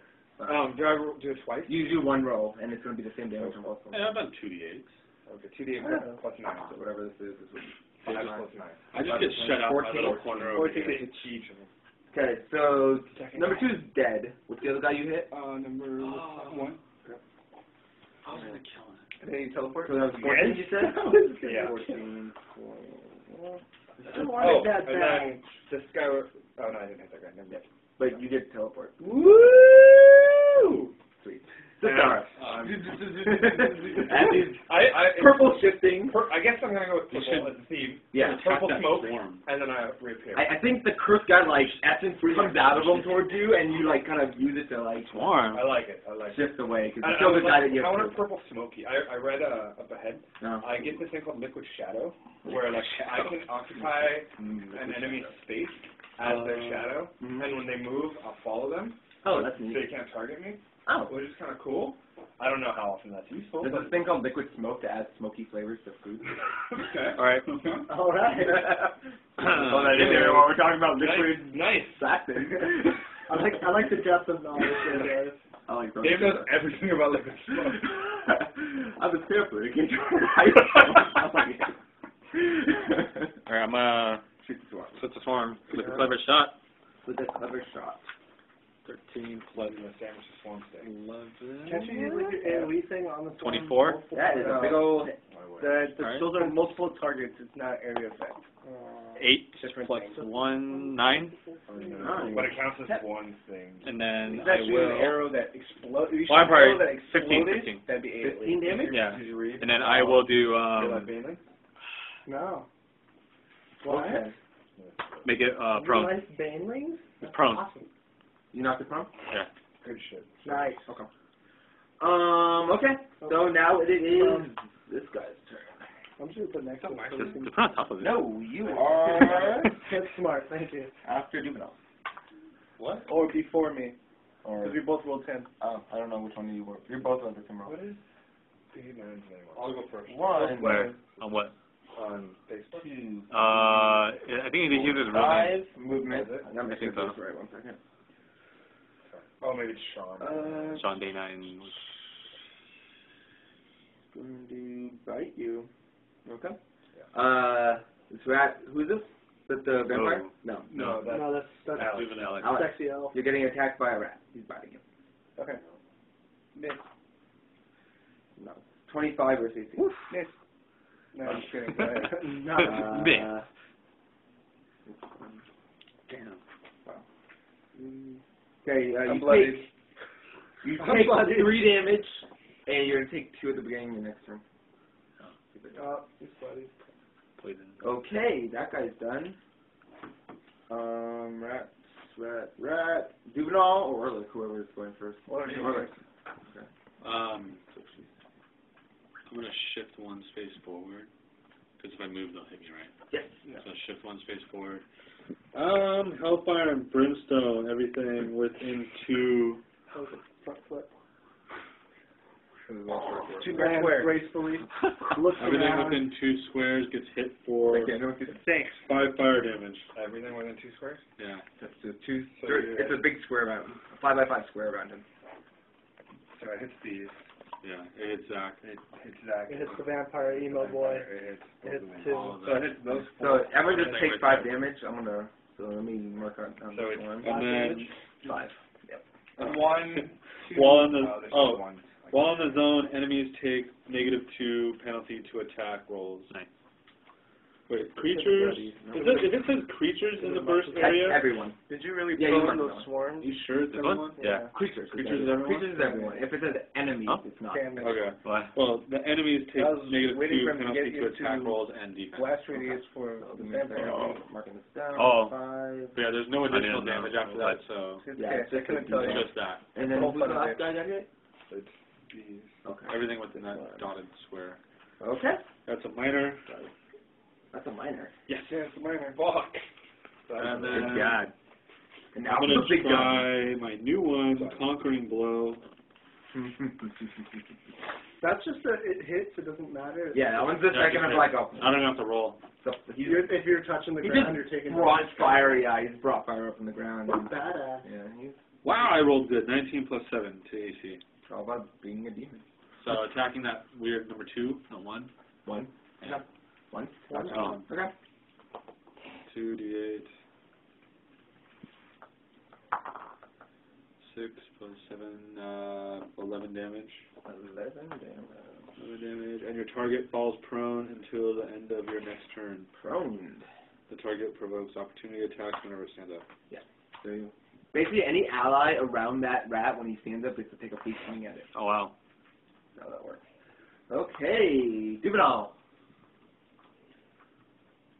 Um, do I ro- do it twice? You do one roll, and it's gonna be the same damage on both of them. Yeah, I've done two d8s. Okay, two d eight plus, plus nine. So whatever this is, is what. Five plus nine. I just get shut out my 14. little corner over 14 here. to hit each of them. Okay, so number two is dead. What's the other guy you hit? Uh, number one. I was gonna kill him. And then you teleport. So that was fourteen. You said. [LAUGHS] Yeah. Fourteen. I oh, wanted Oh, that and back. then this guy. Oh no, I didn't hit that guy. Never mind. But you did teleport. Woo! Sweet. The stars. um, [LAUGHS] I, I, purple shifting. per, I guess I'm gonna go with purple should- as a theme. Yeah. It's purple smoke, swarm. and then I reappear. I, I think the curse guy like essence comes out of him towards you, and you like kind of use it to like Swarm. I like it. I like it. shift away because I, you I, kill would the guy like- that you I want a purple smoky. I, I read uh, up ahead. No. I get this thing called liquid shadow, where like I can occupy an enemy's space as their Uh, shadow, Mhm. and when they move, I'll follow them. Oh, that's neat. So They can't target me, Oh. which is kind of cool. I don't know how often that's useful. There's but this thing called liquid smoke to add smoky flavors to food. okay. All right. All right. Throw that in there while we're talking about liquid Nice. saxon. [LAUGHS] I like I like the depth of knowledge there. I like Dave knows everything about liquid smoke. [LAUGHS] I'm a sampler. You can't [LAUGHS] All right, I'm gonna Shoot the swarm. set the swarm with a clever shot. With a clever shot. 13 plus the sandwich to swarm steak. 11. Can't you use like your AoE thing on the phone? 24? That is a big old. The, the, Alright. Those are multiple targets. It's not area effect. Uh, 8 Different plus things. 1, 9. Nine. But it counts as one thing. And then That's I an will. arrow that exploded. You Well, I'm an arrow probably that 15, exploded. 15. That'd be eight. 15 damage? Yeah. Did you read? And then I will do, Feel like um, Bailey? no. Okay. make it, uh, You prone. Nice banelings? That's Prone. Awesome. You knocked it prone? Yeah. Good shit. Nice. Okay. Um. Okay. So now it is Um, this guy's turn. I'm just gonna put next to it. so we Just, can- just put on top of it. No, you are [LAUGHS] That's smart. Thank you. after Juvenile. What? Or before me. Or Because we both rolled 10. oh, I don't know which one you were. You're both on the same roll. What is the man's name? I'll go first. One. Where? On what? On Facebook. Two. Uh, I think he uses real name. Five movement. I'm I think so. Right. One second. Oh, maybe it's Sean. Uh, Sean Day 9. going to bite you. Okay. Yeah. Uh, it's rat. Who's this? Is that the vampire? Oh. No. no, that's No, that's that's Alex. Juvenile. Alex. sexy elf. You're getting attacked by a rat. He's biting you. Okay. Miss. No. 25 versus AC. Miss. No, I'm just kidding. No. Uh, Miss. Damn. Okay, uh, I'm you bloodied. take you I'm take bloodied. three damage, and you're gonna take two at the beginning of your next turn. Oh, he's bloody. Poison. Okay, that guy's done. Um, rat, rat, rat, juvenile, or Orlick, whoever's going first. What are you Orlick. Um, I'm gonna shift one space forward. Because if I move, they'll hit me, right? Yes. So shift one space forward. Um, Hellfire and Brimstone, everything within two. That was front foot. Two Lands square. gracefully. [LAUGHS] Everything around. within two squares gets hit for Okay, no, Thanks. five fire damage. everything within two squares. Yeah. it's a two. So it's a big square around, a five by five square around him. So it hits these. Yeah. It hits Zach. It hits Zach. It hits the vampire emo boy. It hits It hits two. So it that. hits those So four. everyone just Everything takes right five damage. I'm gonna. So let me mark on, on So this it's- one. And then Five. Yep. one, [LAUGHS] two. While on oh, the- oh, oh. one. while in the zone, enemies take negative two penalty to attack rolls. Nice. Wait, creatures? Is it, if it says creatures in the burst That's area, everyone. Did you really Yeah, you prone marked those that swarms? you sure it's everyone? one? Yeah. Creatures. Creatures is everyone? Creatures is everyone. If it says enemies, Oh. it's not. Damn it. Okay. What? Well, the enemies take I was two for him to penalty to attack rolls and defense. Blast radius for oh, So the the vampire. vampire. Marking oh. this down. Oh. Five. Yeah, there's no additional didn't know. damage after that, so Yeah, it's just couldn't a tell it's just that. And then oh, who's the last guy that hit? Okay. Everything within that dotted square. Okay. That's a minor. That's a minor. Yes. Yes, minor. Fuck. And Good then God. And now I'm gonna big gun. try my new one, Conquering Blow. [LAUGHS] That's just a, it hits, it doesn't matter. yeah, that one's the Yeah, second just of like a. I don't have to roll. So he's, You're, if you're touching the he ground, you're taking brought fire. Yeah, he's brought fire up from the ground. What badass. yeah, he's Wow, I rolled good. 19 plus 7 to AC. all about being a demon. So attacking that weird number two, no one. One. Yeah. One. One. Oh. Okay. Two d8. Six plus seven, uh, eleven damage. Eleven damage. Eleven damage, and your target falls prone until the end of your next turn. Prone. The target provokes opportunity attacks whenever it stands up. Yeah. So you Basically, any ally around that rat when he stands up gets to take a piece swing at it. Oh wow. That's how that works. Okay, juvenile.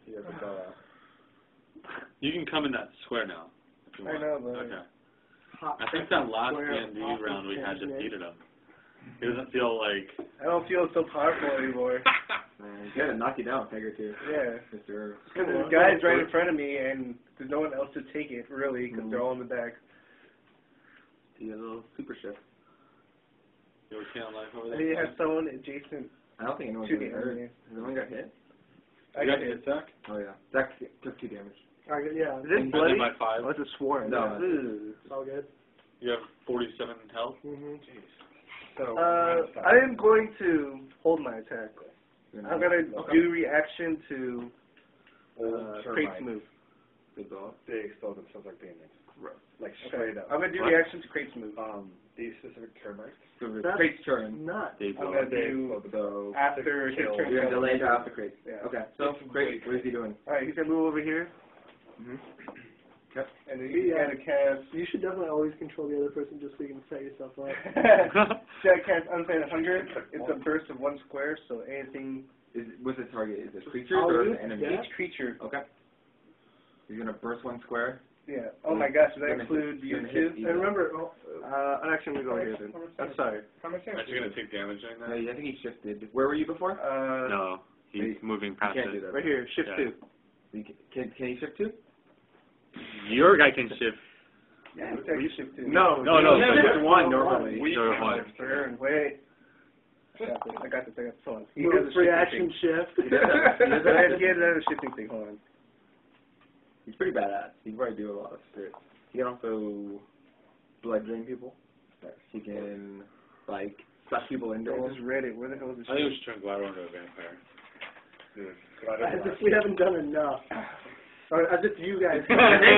He has a bell out. You can come in that square now. If you I want. know, but- Okay. I think that last square D&D off round we had tangent. defeated him. He doesn't feel like. I don't feel so powerful anymore. [LAUGHS] Man, he's gonna knock you down a peg or two, Yeah. Mister. Because this guy's right in front of me, and there's no one else to take it, really, because they're all in the back. He has a little super shift. You ever can't life over I there? need to have someone adjacent I don't think anyone's to gonna hurt. enemy. Has anyone got hit? I got got it. hit, Zach? Oh yeah. Zach took two damage. All right, yeah, Is this I bloody? did my five. Oh, it's a swarm. No. Ooh. it's all good. You have 47 health. Mm-hmm. So, Uh, I am going to hold my attack. I'm gonna Okay. do reaction to Old uh, termite. Krate's move. Good ball. They explode themselves like bandits. Gross. Like straight up. I'm gonna do What? reaction to Krate's move. Um, these specific termites. So it's That's Crate's turn. Nuts. Dave I'm Bell. gonna They do explode So after his kill. turn. you're gonna delay until after Crate. Yeah. Okay. So great. What is he doing? All right, he's gonna move over here, Mm-hmm. and then he's Yeah. gonna cast. You should definitely always control the other person just so you can set yourself up. [LAUGHS] Should I [LAUGHS] cast Unfaded Hunger? It's a burst of one square, so anything, Is what's the target? Is it creatures I'll or do is it enemy? Yeah. each creature. Okay. You're gonna burst one square. Yeah. Oh my gosh, does that Gonna include hit- you too? And remember, oh, Uh, I'm actually gonna go here then. I'm sorry. How much damage? Actually gonna take damage doing No, that? I think he shifted. Where were you before? Uh, No, he's Wait, moving past can't do it. that. right here, shift Yeah. two. You can, can can he shift too? Your guy can shift. Yeah, take shift two. No, No, no, you but- shift one normally. We Zero one. Turn. Wait. I got this. I got this. I got this. Hold on. He move has a shifting reaction thing. shift. He does have- [LAUGHS] he does I have- had he has another shifting thing. Hold on. He's pretty badass. He can probably do a lot of shit. He can also blood drain people. Yes. He can like suck people into I him. just read it. Where the hell is this? I think we should turn Gladwell into a vampire. Dude, As I if we haven't done enough. Or as if you guys. [LAUGHS] He's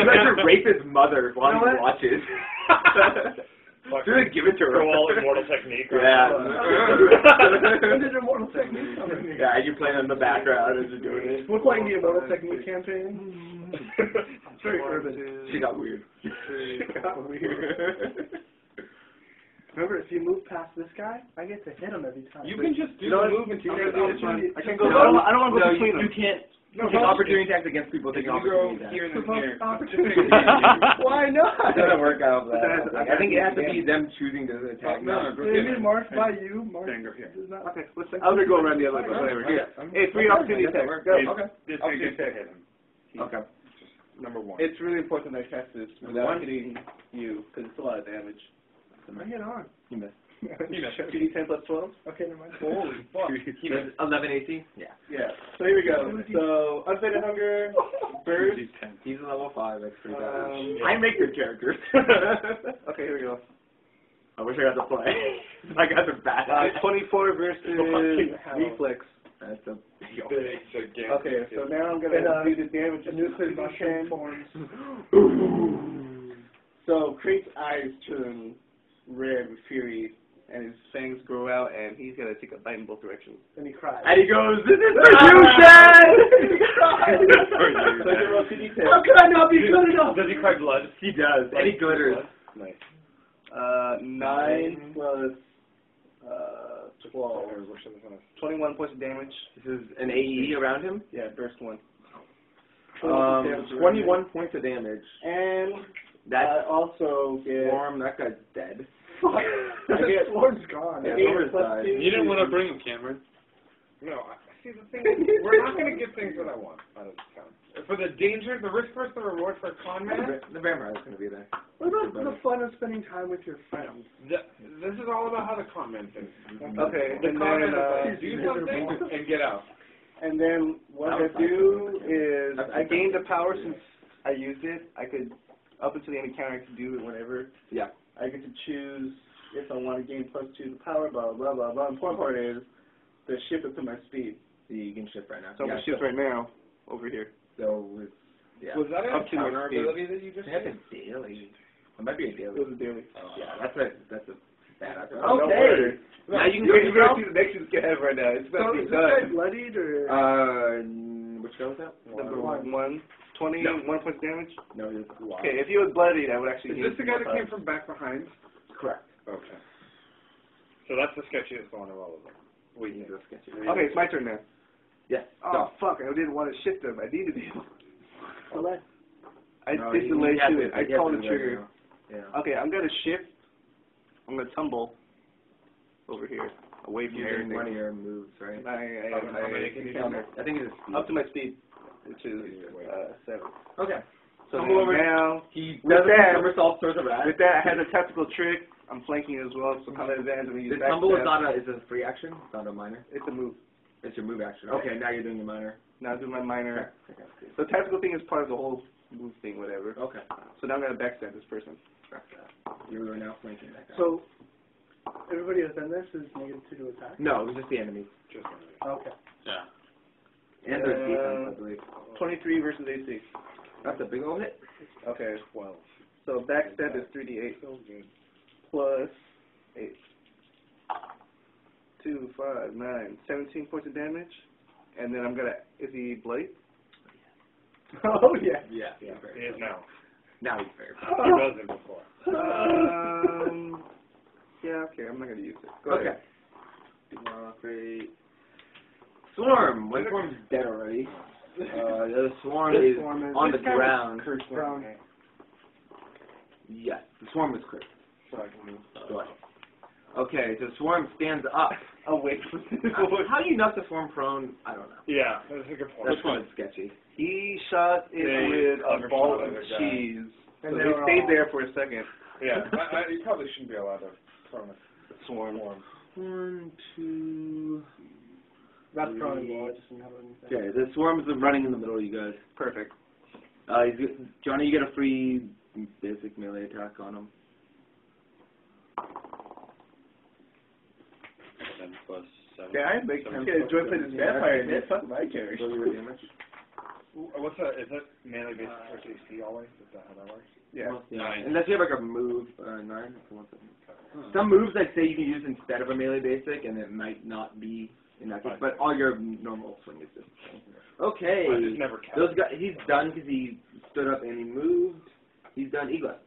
like to rape his mother while You know he watches. [LAUGHS] Fuck. Just give it to her. All immortal technique. or Yeah. When did Immortal Technique come in? yeah, you're playing in the background as you're doing it. We're playing the Immortal Technique campaign. It's very urban. She got weird. She got weird. Remember, if you move past this guy, I get to hit him every time. You can just do You know the move until I'm you gonna get do this one. opportunity. I can go. No, I don't- I don't wanna go no, between you, them. you can't. No, take no. opportunity attacks against people If taking opportunity attacks. here and here. Opportunity. [LAUGHS] Why not? It doesn't work out. But That. that's- I think it has to be them choosing to attack. No, not- no, Maybe marked by you, marked Then go here. not. Okay, let's. I was gonna go around the other way, but whatever. Yeah. Hey, three opportunity attacks. Go. Okay. This Okay. thing gets hit him. Okay. Number one. It's really important that I cast this without One. hitting you, because it's a lot of damage. Bring it on. You missed. [LAUGHS] You missed. 2d10 plus 12? Okay, never mind. Holy [LAUGHS] fuck. He missed. 11 AC. Yeah. Yeah. So here we go. So, Unfaded Hunger, [LAUGHS] Burst. He's a level five. That's pretty bad. Um, I make your characters. Okay, here we go. I wish I got to play. I got the bad. Uh, 24 versus Reflex. That's a big Big, gigantic. Okay, so now I'm gonna And, uh, do the damage. A nuclear of mushroom forms. So Krate's eyes turn red with fury, and his fangs grow out, and he's gonna take a bite in both directions. And he cries. And he goes, "This is for you, [LAUGHS] Dad." He cries. For you, So I can roll 2d10. How could I not be good enough? Does he cry blood? He does. And he glitters. Nice. Uh, 9 plus uh, 12. 21 points of damage. This is an AE around him. Yeah, burst 1. Um, 21 points of damage. And that I also get... Swarm. That guy's dead. Fuck. [LAUGHS] I get- Swarm's gone. Yeah, eight Swarm's died. You didn't want to bring him, Cameron. No, I- see the thing is, we're not going to get things that I want out of this town. For the danger, the risk versus the reward for a con man, The vampire's gonna be there. What about the fun of spending time with your friends? th- this is all about how the con man thinks. Okay, The and con then, man uh, is like, do something and get out. and then what I do is I gain the power since I used it. I could, up until the end of the counter, I could do it whenever. Yeah. I get to choose if I want to gain plus two to power, blah, blah, blah, blah. The important part is the shift up to my speed. You can shift right now. So I'm yeah, going to shift right now over here. So it's yeah. Was that Up a to my counter speed. ability that you just That's a daily. It might be a It daily. was a daily. Yeah, that's a that's a bad. Oh, don't Okay. worry. Now you can You're go going to see the next get ahead right now. It's So about to is be this guy done. bloodied or? Uh, which guy was that? Number one. One. Twenty No. one points damage. No, he was wild. Okay, if he was bloodied, I would actually. Is this the guy that came from back behind? Correct. Okay. So that's the sketchiest one of all of them. We need to sketch it. Okay, it's my turn now. Yes. Oh fuck! I didn't want to shift him. I needed him. Select. I No, did he- delay he to to- it. I he has called the trigger. now. Yeah. Okay, I'm gonna shift. I'm gonna tumble over here, away from Using everything. one of your moves, right? I, I, How- how I, many can? I think it's up to my speed, which is uh, seven. Okay. So Tumble over. now, He With does a that- somersault towards the rat. with that, I had a tactical trick. I'm flanking as well, so combat advantage. I'm gonna use The tumble is backstab. not a is a free action. It's not a minor. It's a move. It's your move action. Okay, now you're doing your minor. Now I do my minor. Okay. The tactical thing is part of the whole move thing, whatever. Okay. So now I'm gonna backstab this person. You're now flanking that guy. So, everybody who's done this is negative two to attack? no, it was just the enemy. Just one of these. Okay. Yeah. And there's Uh, defense, I believe. 23 versus AC. That's a big old hit. Okay. Twelve. So backstab is 3d8 plus 8. 2, 5, 9, 17 points of damage. And then I'm gonna, is he bloody? [LAUGHS] oh, yeah. Yeah. Yeah, he's he is now. Now he's very He wasn't before. um, yeah, okay, I'm not gonna use it. Go Okay. ahead. Uh. Swarm. One swarm's dead already. Uh, the other swarm This is swarm is- on the this guy ground. Cursed Brown. Yes, the swarm was crit. So I can move. Go ahead. Okay, so swarm stands up. [LAUGHS] Away from How, how do you knock the swarm prone? I don't know. Yeah, that's a good point. That's kind of sketchy. He shot it They with a ball of cheese. And so they they stayed all- there for a second. Yeah, [LAUGHS] I, I, you probably shouldn't be allowed to throw a Swarm. swarm. One, two. That's probably why I just didn't have anything. Okay, the swarm's running in the middle of you guys. Perfect. Uh, he's, Johnny, you get a free basic melee attack on him. Ten plus seven. Yeah, I make Seven. yeah, enjoy playing this Yeah, vampire. that's Man, fuck my carry. Roll your damage. What's that? Is that melee based versus AC always? Is that how that works? Yeah. Nine. Unless you have like a move, uh, nine. or. Some moves I say you can use instead of a melee basic, and it might not be in that case, but all your normal swing is just. Okay. I just never count. Those guys, he's done because he stood up and he moved. He's done Eglet.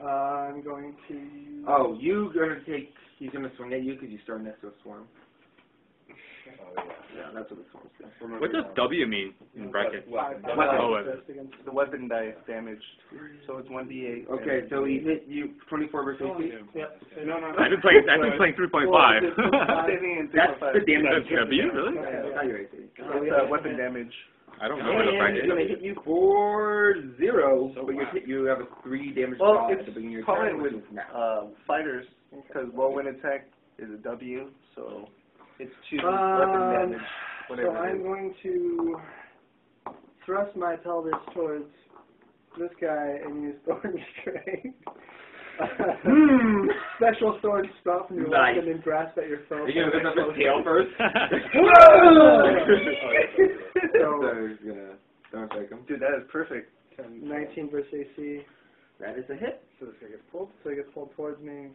Uh, I'm going to. Oh, you're gonna take? He's gonna swing at you because you started next to a swarm. Oh, yeah. Yeah, that's what the swarm's doing. What does. W mean in bracket? Weapon. Five, Weapon. Oh, five weapon. assist against The weapon dice damaged. So it's 1d8. Okay, so he hit you 24 versus AC. Yep. No, no, no. I've been playing. I've been playing 3.5. Saving in That's 6.5. the damage. That's W, really? Yeah, that's not. It's uh, weapon damage. I don't know what the And he's gonna hit you for zero, So but you wow. hit you have a three damage Well, draw it's at the beginning of your common turn, which with is now. uh, fighters because low wind attack is a W, so it's two Um, weapon damage. So I'm going to thrust my pelvis towards this guy and use [LAUGHS] thorn strength. Hmm. [LAUGHS] Special sword stop from your Nice. weapon and grasp at your foe. Are you gonna lift up his tail first? [LAUGHS] so, so he's gonna don't take him. Dude, that is perfect. 19 versus AC. That is a hit. So this guy gets pulled. So he gets pulled towards me.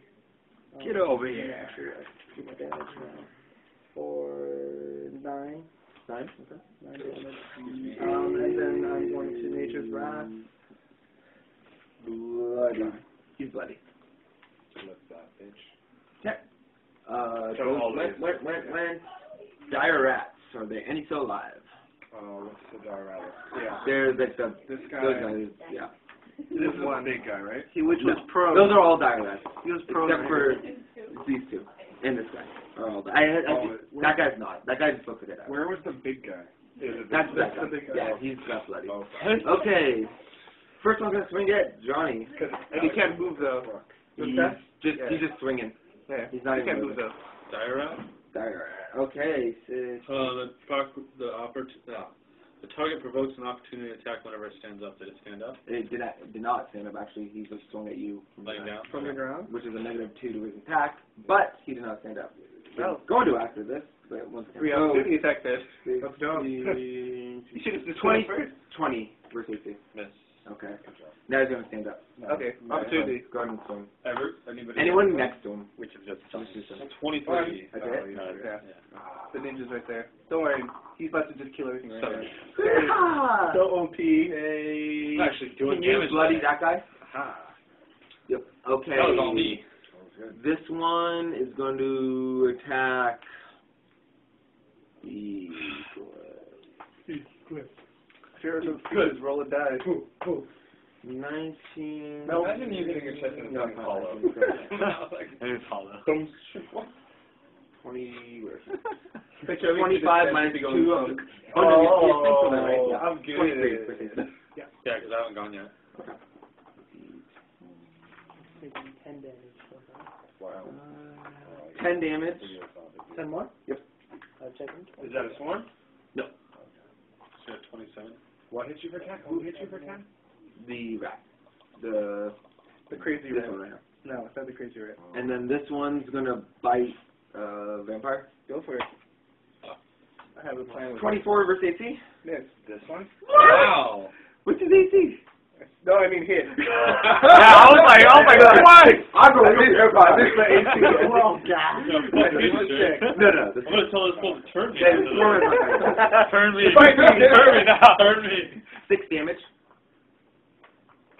Um, Get over here. Actually, I do my damage now. For nine. Nine. Okay. Nine damage. Um, and then I'm going to Nature's Wrath. Bloody. He's bloody. Lift that bitch. Yeah. Uh, So goes, when, went, these- went, went, went. Dire rats. Are they any still alive? Uh, what's the dire rather? Yeah. They're like the This guy. those guys. Yeah. This is one big guy, right? He which was pro. Those are all dire rats. he was pro. Except for these two. And this guy. Are all I, I, Oh, that guy's not. That guy's supposed to get out. Where was the big guy? Is it That's this, that guy. the big guy? Yeah, he's got bloody. Oh, Okay. First one's gonna swing at Johnny. And he can't move though. He's that? just Yeah. he's just swinging. Yeah. He's not he even can't move moving. though. Dire Dire rat. Okay. Six. Uh, the proc- the oppor- uh, the target provokes an opportunity to attack whenever it stands up. Did it stand up? It did not, did not stand up. Actually, he just swung at you, from Laying behind, down? From the ground. which is a negative two to his attack. But he did not stand up. Oh. Going to after this, but once again. Three So, attack then. six, Let's go. three, You should have just 20, first. 20 versus AC. Miss. Okay. Now he's gonna stand up. Okay, opportunity. Go ahead and swing. Ever? Anybody? Anyone next to him. Which is just Just do twenty-three. That's Oh, it? yeah. Yeah. Yeah. The ninja's right there. Don't worry, he's about to just kill everything right Seven. now. So, So OP. Hey. I'm actually doing can you damage. bloody that guy? Aha. Yep. Okay. That was all me. This one is going to attack. the- Sheriff of Good. Roll a die. Nineteen. No, imagine you hitting your chest and No, it's it's hollow. not. And it's hollow. [LAUGHS] [LAUGHS] Twenty. Where is it? [LAUGHS] Picture Twenty-five minus two. of the- Oh no, you you think so then, right? Yeah. I'm good. Twenty-three. proceed. Yeah, because I haven't gone yet. Taking ten damage. Okay. Wow. Uh, ten damage. Ten more? Yep. I've taken Is that a swarm? So at twenty-seven. What hit you for ten? Who hit you for ten? The rat. The The crazy rat. one right here. No, it's not the crazy rat. And then this one's gonna bite uh vampire. Go for it. I have a plan Twenty-four versus AC. Yes. This one? Wow. What's his AC? No, I mean hit. yeah, I was like, oh my god, why? I'm going to vampire. This is my AC. Oh, God. No, no. This I'm gonna tell this fool to turn me. Then four of them. turn me. [LAUGHS] Fight me. turn me now. Turn me. Six damage.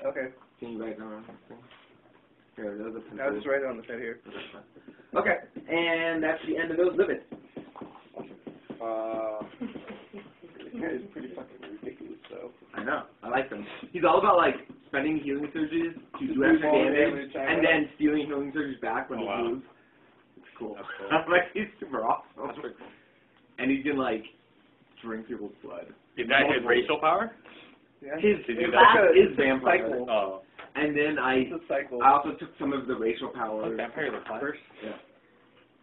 Okay. Can you write down? Here, there's a pencil. I'll just write it on the side here. Okay, and that's the end of those limits. Uh, It's pretty fucking ridiculous, so. I know. I like them. He's all about like spending healing surges to do extra damage, damage, and then stealing healing surges back when Oh, he wow. moves. It's cool. Cool. [LAUGHS] I'm like he's super awesome. And he can like drink people's blood. Did that hit racial power? Yeah. His To do that? like a- is vampire. cycle. Oh. And then I cycle. I also took some of the racial powers. Oh, vampire the class. first, Yeah.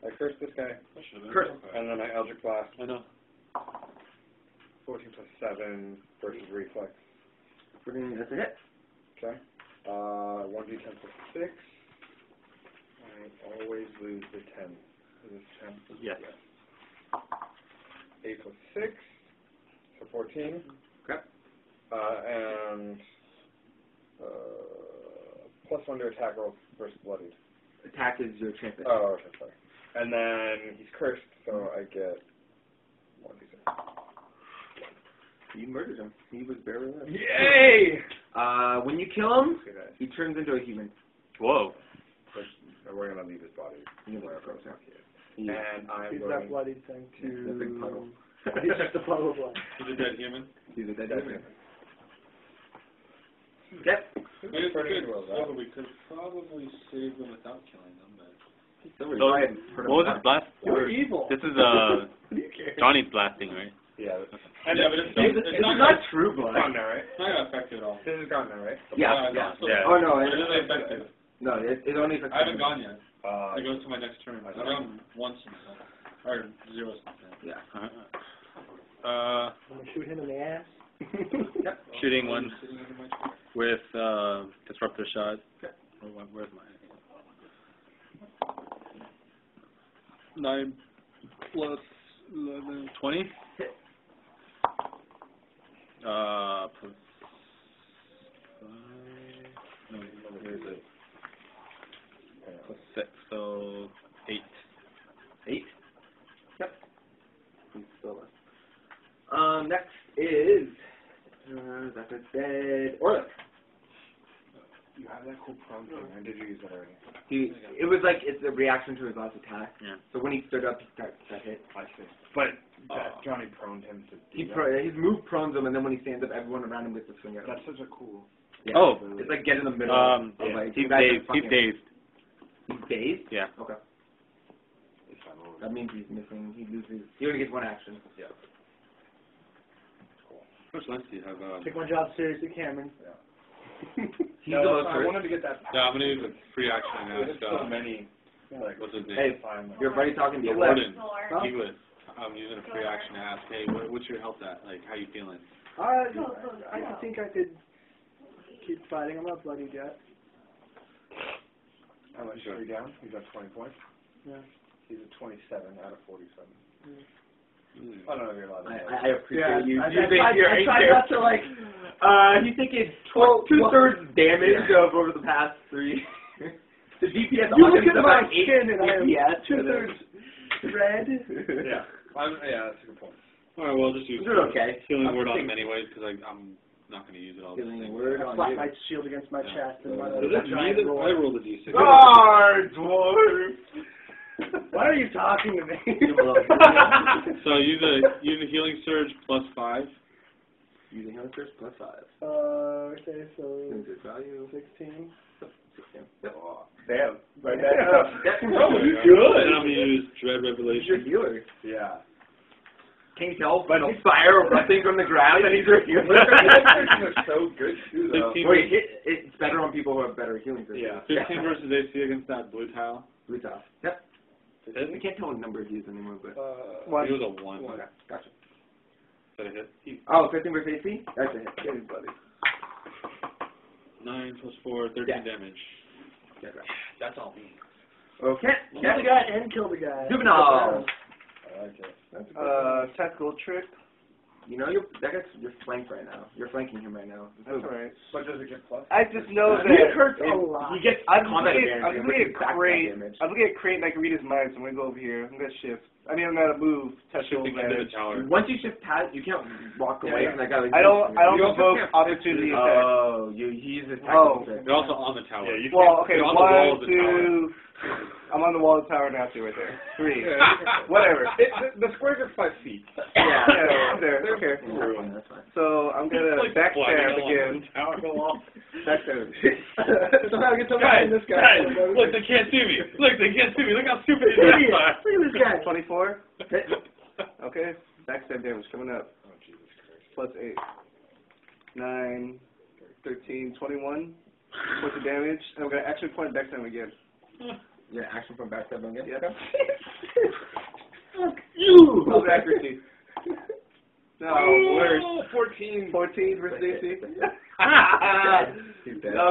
I cursed this guy, That should've Curse. and then I Eldritch Blast. I know. 14 plus 7 versus reflex. Freaking- That's a hit. Okay. Uh, 1d10 plus 6. I always lose the 10. Is this 10? Yes. 8 plus 6. So 14. Okay. Uh, and uh, plus 1 to attack roll versus bloodied. Attack is your champion. Oh, okay, sorry. And then he's cursed, so I get 1d6. You murdered him. He was barely alive. Yay! [LAUGHS] Uh, when you kill him, Okay, he turns into a human. Whoa. So we're gonna leave his body. He's Where like it goes frozen. out here. He- And I'm He's that bloody thing. The big puddle. [LAUGHS] He's just a puddle of blood. He's a dead human. He's a dead Dead human. human. Okay. Maybe it's Turning good. into a Yeah, we could probably save them without killing them. But So, So, I had heard what was of this blast? You're evil. This is [LAUGHS] uh What do you care? Johnny's blasting, right? Yeah. I know, but it's, It's, it's, it's not, not gonna- true It's blood. gone now, right? it's not gonna affect you at all. This is gone now, right? Yeah, no, yeah. it's still- Yeah. Oh no, But it it, doesn't affect you. no, it, it only affects. I haven't gone yet. Uh, It goes to my next turn. I've gone once since then. Or zero since then. Yeah. Uh, I'm gonna shoot him in the ass. [LAUGHS] Yep. shooting one Sitting under my chair. with uh, disruptor shot. Where- Where's my? Nine plus eleven, twenty. Uh, plus five. No, here's it. plus six, so eight. Eight. Yep. He's. Um, next is uh, that is dead. Orlick. You have that cool prone thing, or did use that already? He. It was like it's a reaction to his last attack. Yeah. So when he stood up, he got, got hit. I see. But that Johnny proned him to do He that. pro- his move prones him, and then when he stands up, everyone around him gets the swing at him. That's such a cool. Yeah. Oh. It's like get in the middle. Um, of like, he's you guys are dazed. He's dazed. He's dazed. Yeah. Okay. It's fun. We'll- That means he's missing. He loses. He only gets one action. Yeah. How much length do you have? Um, Take my job seriously, Cameron. [LAUGHS] He's No, the that's. I wanted to get that. yeah, I'm gonna use a free action and There's ask. so many. Like, what's his name? Hey, Fine. your buddy talking to The you. warden. Huh? He was. I'm using a free action to ask. Hey, what, what's your health at? Like, how you feeling? Uh, I think I could keep fighting. I'm not bloodied yet. How much are you down? He's at 20 points. Yeah. He's at 27 out of 47. Mm. I don't know if you're allowed to I. I I appreciate you I, I, using I, your I eight tried not to like Uh, he's taken Well, two well- thirds damage of over the past three. [LAUGHS] the DPS You on look at my about eight skin and I am DPS. two-thirds red. Yeah. I'm, yeah, that's a good point. Alright, well, I'll just use You're okay. healing I'm word on thinking- him anyways, because I'm not going to use it all Healing same. word on slap you. my shield against my Yeah. chest and my Uh, Is it me giant that roar. I rolled a d6? Ah, dwarf! Why are you talking to me? [LAUGHS] so use a use a healing surge plus five. Using healing surge plus five. uh, okay, so Healing surge value. 16. Yep. Damn. Right Yeah. there. That's Oh, There you we go. good. And I'm going to use dread Revelation. He's your revelation. healer. Yeah. Can you tell by the fire [LAUGHS] erupting from the ground that he's your healer? [LAUGHS] They're so good too, though. 15 Wait, it, it's better on people who have better healing surges. Yeah. 15 versus AC against that blue tile. Blue tile. Yep. Hit? We can't tell what number he is anymore, but. Uh, One. He was a 1. Okay, gotcha. Is that a hit? Oh, 15 versus AC? That's a hit. Hey, buddy. 9 plus 4, 13 Yeah. damage. Yeah, right. That's all me. Okay. Kill the guy and kill the guy. Juvenile. I like it. That's a good Uh, tactical trick. You know, you're, that guy's, you're flanked right now. You're flanking him right now. That's alright. But does it get plus? I just know He that hurts a lot. He gets I'm combat looking at, advantage, I'm which looking is at crate. I'm looking at crate and I can read his mind, so I'm gonna go over here. I'm gonna shift. I mean, I'm gonna move. Touch Shifting into the advantage. tower. Once you shift past, you can't walk away yeah. from that guy. Like I don't. I don't You also provoke can't- opportunity oh, attack. Oh, you he uses Oh. tactical trick. You're also on the tower. Yeah, you Well, okay, You're on the wall of one, the tower. two. I'm on the wall of the tower now, too, right there. Three. Yeah. [LAUGHS] Whatever. It, the, the squares are five feet. Yeah. [LAUGHS] Yeah, I'm there. Okay. Yeah, that's fine. That's fine. So I'm gonna like backstab again. the tower wall. [LAUGHS] Backstab. Somehow get someone Guys, behind this guy. guys, look, they can't see me. Look, they can't see me. Look how stupid these Idiot. guys are. Look at this guy. Twenty-four. [LAUGHS] Okay. Backstab damage coming up. Oh, Jesus Christ. Plus eight. Nine. Thirteen. Twenty-one. Points of damage. And I'm gonna actually point backstab [LAUGHS] again. Yeah, action from backstab again. Yep. Fuck you. [LAUGHS] Close accuracy. No, worse. 14. 14 versus AC.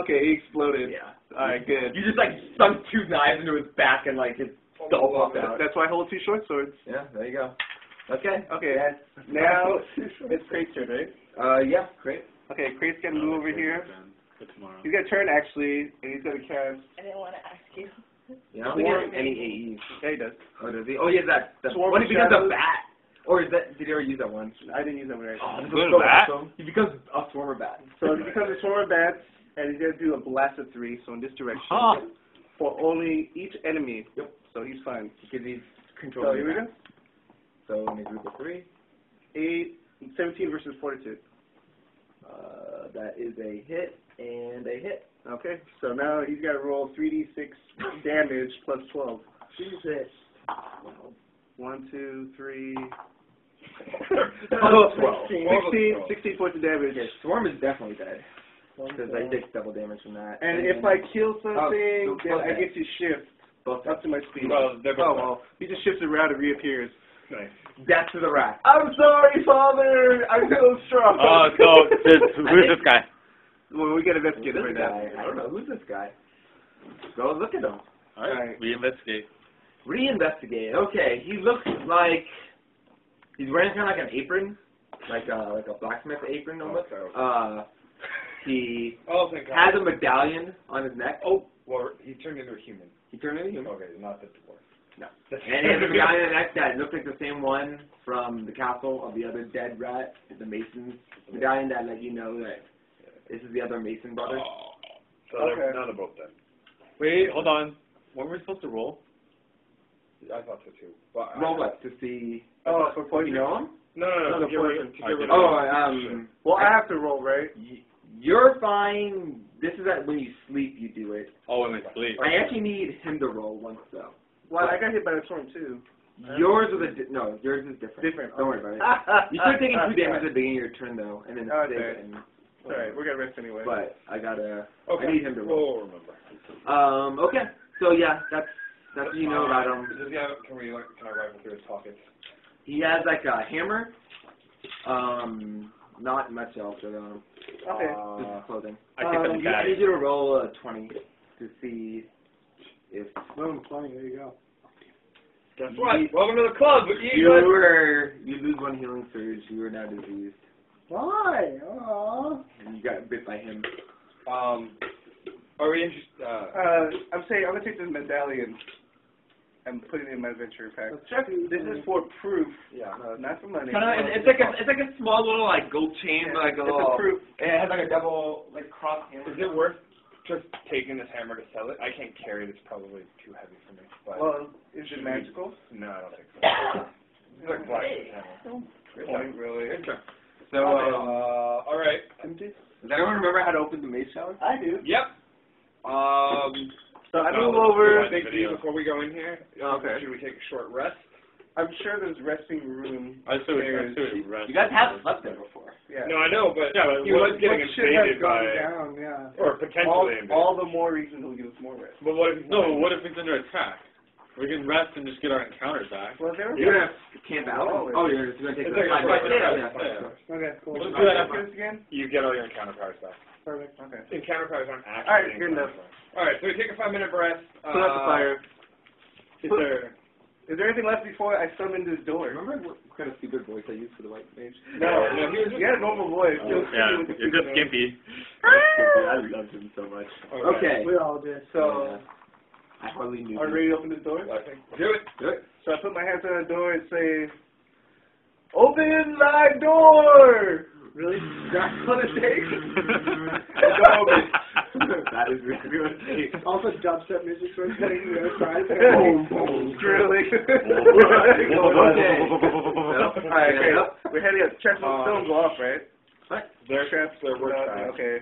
Okay, he exploded. Yeah. Alright, good. You just like sunk two knives into his back and like his skull popped out. That's why I hold two short swords. Yeah, there you go. Okay. Okay, now [LAUGHS] it's Crate's turn, right? Uh, yeah, great. Okay, Crate's gonna move over here. For tomorrow. He's gonna turn actually, and he's gonna cast. I didn't want to ask you. You don't think he has any AEs. Yeah, he does. Oh, does he? Oh, yeah, that. that Swarm what of if he becomes a bat? Or is that? Did he ever use that one? I didn't use that one right. Oh, this is Good so bat. awesome. He becomes a swarmer bat. So he becomes a swarm of bats, and he's gonna do a blast of three, so in this direction. Huh. For only each enemy. Yep. So he's fine. Because he's So controlling. here we go. So in a group of three, Eight, 17 versus fortitude. uh, that is a hit and a hit. Okay, so now he's got to roll 3d6 damage plus 12. Jesus. One, two, three, [LAUGHS] Oh, 12. 16, 16 points of damage. Okay, Swarm is definitely dead. Because I take double damage from that. And if I kill something, Oh, then I get to shift both up to my speed. Well, they're oh, well. He just shifts around and reappears. Nice. death to the rat. I'm sorry, Father! I'm so strong. Oh, so this, who's this guy? Well, we gotta Who's investigate this right guy? now. I don't know. Who's this guy? Go look at him. Alright, we investigate. Reinvestigate. Okay, he looks like he's wearing kind of like an apron, like a like a blacksmith apron almost. Okay. Uh, he Oh, thank God. has a medallion on his neck. Oh, well, he turned into a human. He turned into a human. Okay, not the dwarf. No. And he has a medallion on his neck that looks like the same one from the castle of the other dead rat, the Mason medallion that let you know that this is the other Mason brother. So they're, Okay. now they're both dead. Wait, hold on. When were we supposed to roll? I thought so too. But Roll what to see? Oh, for You poison. know him? No, no, no. No, to the get rid of- poison. to get rid of- Oh, um, Well, I have to roll, right? y- you're fine. This is at when you sleep, you do it. Oh, when we sleep. I actually need him to roll once though. Well, I got hit by a storm too. Yours is a di- no. Yours is different. Different. Don't worry about it. You start taking two [LAUGHS] damage at the beginning of your turn though, and then it's Okay. six, and All right, we're gonna rest anyway. but I gotta. Okay. I need him to roll. We'll remember. Um. Okay. So yeah, that's that's what you know about him. Does he have, can we like, can I rifle through his pockets? He has like a hammer. Um. Not much else on him. Okay. Just Uh, his clothing. I think Um, that's you- I bad. need you to roll a twenty to see if Boom, twenty. There you go. guess what? Welcome to the club. But you, you were you lose one healing surge. You are now diseased. Why? Aww. And you got bit by him. Um, are we interested? Uh, Uh, I'm saying I'm gonna take this medallion and put it in my adventure pack. This is for proof, yeah. not for money. Kind of, it's, it's like a, it's like a small little like gold chain, Yeah, like a little. a proof. It has like a double like cross hammer. Is it worth just taking this hammer to sell it? I can't carry it. It's probably too heavy for me. But Well, is it Should we- magical? no, I don't think so. [COUGHS] It's like black hammer. Point, really. So, Uh, uh, all right. does anyone remember how to open the maze challenge? I do. Yep. Um. So I oh, move over. I think Video. before we go in here, oh, Okay. should we take a short rest? I'm sure there's resting room. I still, I upstairs. rest. You guys have slept there before. Yeah. No, I know, but Yeah, but he was getting What shit has invaded gone by, down, yeah. or potentially invaded. all the more reason he'll give us more rest. but what if he's No, but what if it's under attack? We can rest and just get our encounters back. Well, there You're gonna camp out. Oh, Oh, you're just gonna take It's the like Yeah, yeah, yeah. Okay, cool. Let's Let's do do that that again. You get all your encounter powers back. Perfect. Okay. Encounter powers aren't actually. All right, good encounter enough. All right, so we take a five minute rest. Put out the uh, fire. Is there? Is there anything left before I summon this door? Remember what kind of stupid voice I used for the white mage? No, no, he was You had a normal voice. Oh, You'll see Yeah, with you're just stupid skimpy. [LAUGHS] I loved him so much. Okay. We all did. So, I hardly knew. are you him. ready to open this door? I think. Do it. Do it. So I put my hands on the door and say, Open thy door! Really? That's what it takes. that is really what it takes. Also, dubstep music starts getting the other side. [LAUGHS] Boom, boom. Really? Alright, great. [LAUGHS] We're heading up. Check Uh, still go off, right? Their Traps are work Uh. Okay.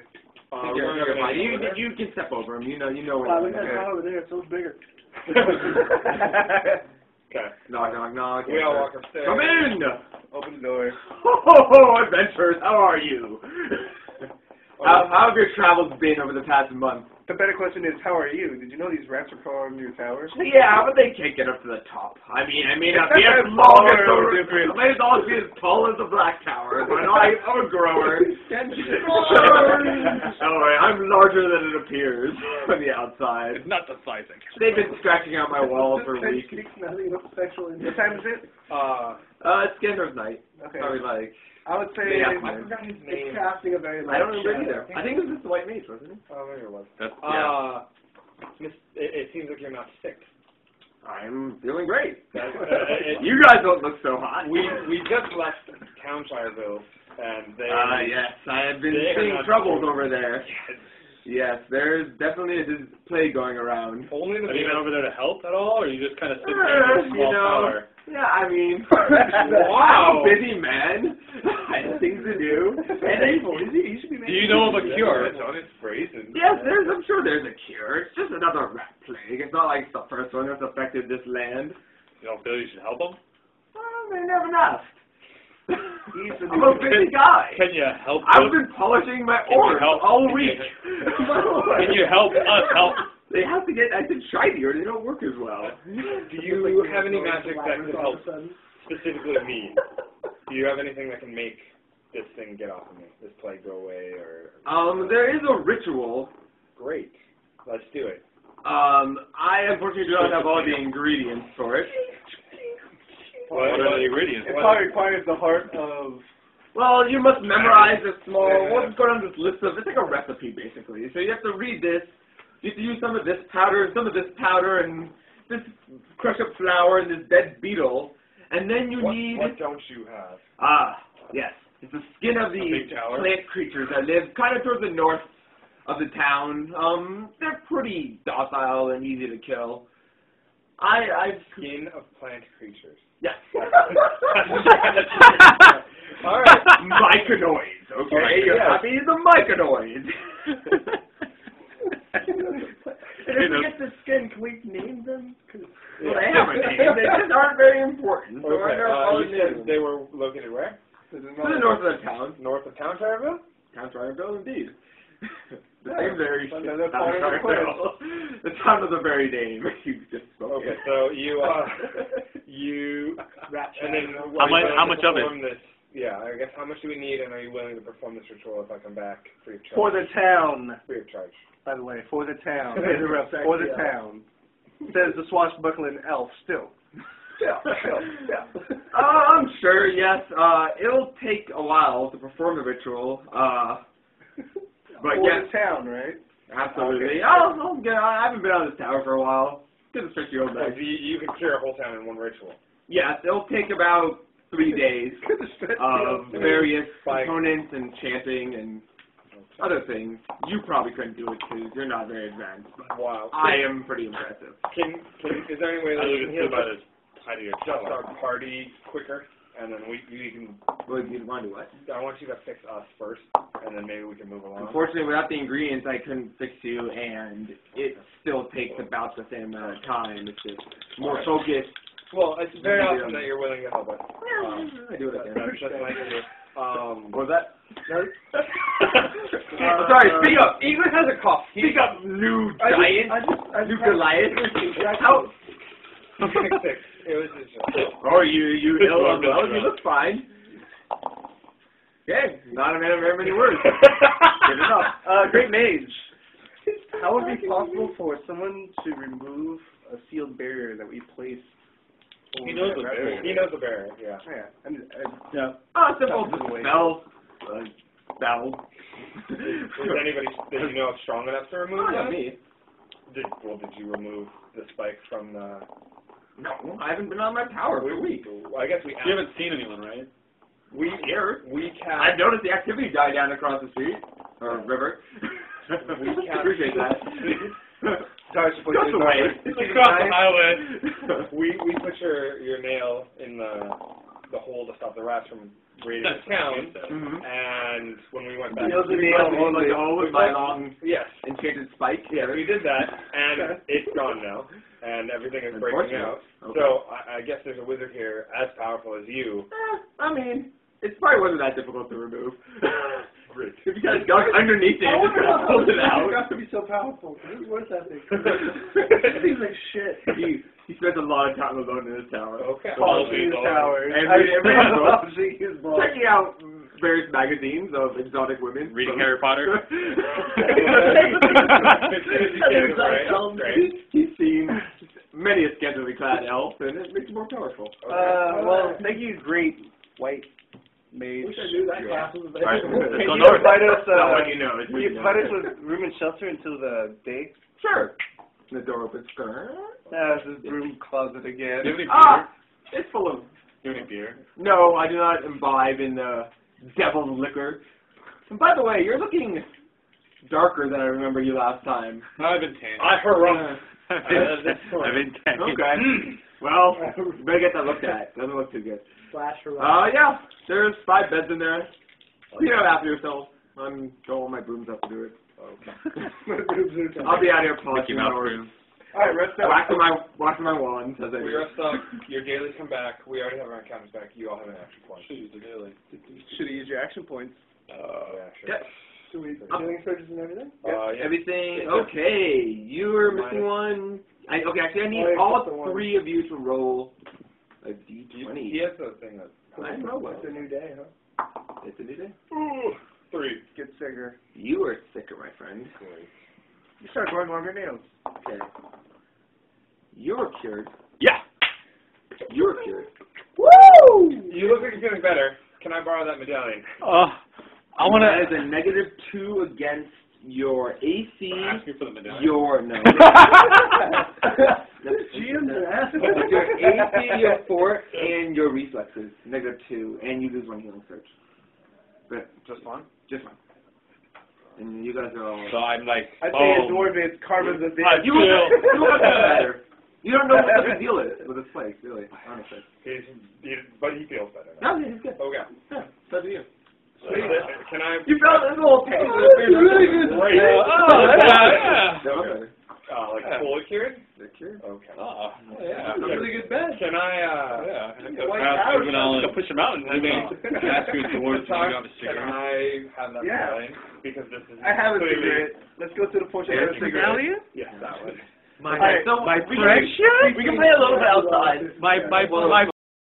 Uh, You're- you're fine. You, you can step over him. You know, you know Wow, where. look at that car over there. It's so bigger. [LAUGHS] Okay. Knock, knock, knock. We all walk upstairs. Come in. Open the door. Oh, adventurers, how are you? [LAUGHS] how, how have your travels been over the past month? The better question is, how are you? Did you know these rats are crawling on your towers? Yeah, but they can't get up to the top. I mean, I may not be as That's long as the different. I may not be as tall as the black tower, [LAUGHS] but I, I'm a grower. [LAUGHS] Don't [LAUGHS] worry, I'm larger than it appears from the outside. It's not the sizing. They've been scratching out my walls for weeks. Nothing What time is it? Uh, Uh, it's Skinner's night. Okay. Probably like, I would say Yeah. I forgot his It's casting a very I don't remember either. I think it was just the white mage, wasn't it? Oh, maybe it was. That's, yeah. Uh, Miss, it, it seems like you're not sick. I'm feeling great. [LAUGHS] Uh, [LAUGHS] it- You guys don't look so hot. we we just left Townshireville, and they. Ah, yes, I have been seeing troubles doing- over there. Yes, Yes, there's definitely a dis- plague going around. Only the Have you been over there to help at all, or you just kind of sit Uh, there in a you small know, tower? Yeah, I mean, Wow. [LAUGHS] I'm a busy man. [LAUGHS] I have things to do. And they, Do you know of a cure? It's on its phrases. yes, there's. I'm sure there's a cure. It's just another rat plague. It's not like the first one that's affected this land. You don't feel you should help them? Well, they never asked. He's the I'm a busy guy. Can you help I've us? been polishing my Can you orbs help- all week. [LAUGHS] Can you help us help? They have to get acted shiny or they don't work as well. [LAUGHS] Do you have any magic that could help specifically me? Do you have anything that can make this thing get off of me, this plague go away, or? Um, there is a ritual. Great. Let's do it. Um, I unfortunately do not have all the ingredients for it. What are the ingredients? It probably requires the heart of. Well, you must memorize a small. What's going on this list of? It's like a recipe basically. So you have to read this. You have to use some of this powder, some of this powder, and this crushed up flour and this dead beetle, and then you What, need. what don't you have? Ah, yes. It's the skin of these plant creatures that live kind of towards the north of the town. Um, they're pretty docile and easy to kill. I, I've Skin of plant creatures. yes. [LAUGHS] All right. [LAUGHS] Myconoids, okay? You're yes. happy the myconoids. [LAUGHS] [LAUGHS] And if we get the skin, can we name them? 'Cause- well, they have a. [LAUGHS] They just aren't very important. So Okay, they're uh, you said they were located where? To the north of the town. North of town, Townshireville? Town Triangle, indeed. [LAUGHS] the Yeah, name very but Town part the town of the very name you just spoke. Okay, so you, uh, you, and then How you much- how much of it? This, yeah, I guess how much do we need, and are you willing to perform this ritual if I come back free of charge? For the town, free of charge. by the way, for the town. [LAUGHS] for the town. Says the swashbuckling elf still. Yeah, yeah. Uh, I'm [LAUGHS] sure, yes. Uh, it'll take a while to perform the ritual. Uh, But for yes, the town, right? absolutely. I'll, I'll get. I haven't been on this tower for a while. Get a stretch old So legs. you, you can cure a whole town in one ritual. Yes, it'll take about three days [LAUGHS] of various components and chanting and other things. You probably couldn't do it because you're not very advanced. But Wow. I am pretty impressive. Can, can, is there any way that I we can it's heal about just, as tidy as just our party quicker, and then we, we can, Well, you want to do what? I want you to fix us first, and then maybe we can move along. Unfortunately, without the ingredients, I couldn't fix you, and it still takes about the same amount of time. It's just more focused. Well, it's very awesome that you're willing to help us. Um, I do what I that's, can. that's nice of you. Um, What was that? [LAUGHS] uh, sorry, speak up. English has a cough. Speak up, new I just, giant. I just, I new just Goliath. [LAUGHS] How? Six, six. It was just. [LAUGHS] Oh, you you It's ill one well, you look fine. Okay, not a man of very many words. Good enough. Uh, great mage. How would it be possible for someone to remove a sealed barrier that we place? He knows the barrier. He knows the barrier. Yeah. Yeah. I'm, I, Yeah. Oh, simple Sounds way. spell. Uh, spell. Is [LAUGHS] anybody did you know of strong enough to remove Oh, yeah, that? me. Did, well, did you remove the spikes from the? No, I haven't been on my tower for a week. Well, I guess we. You haven't seen anyone, right? We Here. we can. I've noticed the activity died down across the street or river. We [LAUGHS] can't- appreciate that. [LAUGHS] Sorry, to put Goes you away. Across the highway. We we put your your nail in the the hole to stop the rats from raiding That's the town, and when we went back, Nailed the nail in like a hole with my long yes, enchanted spike. yeah, we did that, and it's gone now, and everything is breaking out. Okay. So I, I guess there's a wizard here as powerful as you. Eh, I mean, it probably wasn't that difficult to remove. [LAUGHS] If you kind of dug underneath it, I and just kind of pulled it How out. got to be so powerful? What's that thing? [LAUGHS] It seems like shit. he he spends a lot of time alone in his tower. Okay. Polishing the his tower. Every- [LAUGHS] every Polishing his balls. Checking out various magazines of exotic women. Reading from- Harry Potter. [LAUGHS] Right, right. He's seen many a scantily clad elf, and it makes him more powerful. Uh, well, thank you, great white mage. Wish I knew that Yeah. class was available. Let's Can you north. provide us, Not uh, what you know. it's can what you you know. provide us with room and shelter until the day? Sure. The door opens. Uh, this is room closet Do again. you have any beer? Ah, it's full of. Do you have any beer? No, I do not imbibe in the devil's liquor. And by the way, you're looking darker than I remember you last time. [LAUGHS] [LAUGHS] I've been tan. I harumph. I've been tan. Okay. [CLEARS THROAT] Well, you [LAUGHS] better get that looked at. Doesn't look too good. Slash or Uh, yeah, there's five beds in there. Clean it up after yourself. I'm going my brooms up to do it. [LAUGHS] I'll be out here Mickey polishing Mouse doors, room. Alright, rest up. waxing my waxing my wands as I We do. are stuck. [LAUGHS] Your dailies come back. We already have our encounters back. You all have an action point. Should use the daily. Should have used your action points. Uh, yeah, sure. Yep. Should we healing surges and everything? Uh, yeah. Everything okay. You were missing one. I, okay, actually, I need Oh, all except one. three of you to roll a He, d20. he has the thing. I know what. It's a new day, huh? It's a new day. Ooh, three. Get sicker. You are sicker, my friend. You start growing longer nails. Okay. You're cured. Yeah. You're cured. Woo! You look like you're feeling better. Can I borrow that medallion? Uh, I want to. That is a negative two against your AC, Ask me for the medallion. your no. [LAUGHS] GM's an your AC, your fort, and your reflexes. Negative two, and you lose one healing surge. But Just one. just one. And you guys are all. So I'm like, I'd say oh, a dwarf is karma's a bitch. You feel- you look better. You don't know what the deal is with this place, really. Honestly. He's, he, but he feels better. Now. No, he's good. Okay. Yeah, so do you. So, can I? You felt this little pain. Oh, that's really good. Great. Oh, yeah. No, Okay. okay. Uh, like Yeah. fully cured? They're cured. Okay. Oh, yeah. That's a really good bed. Can I? Uh, yeah. White Ask House. you when I'll- Go push him out and [LAUGHS] I mean, ask you towards you Talk, a can cigarette. I have that Yeah. medallion? Because this is I have a clearly- cigarette. Let's go to the porch and have a cigarette. Yes, that one. My, Okay, so my we precious. We can play a little bit outside. My, my, my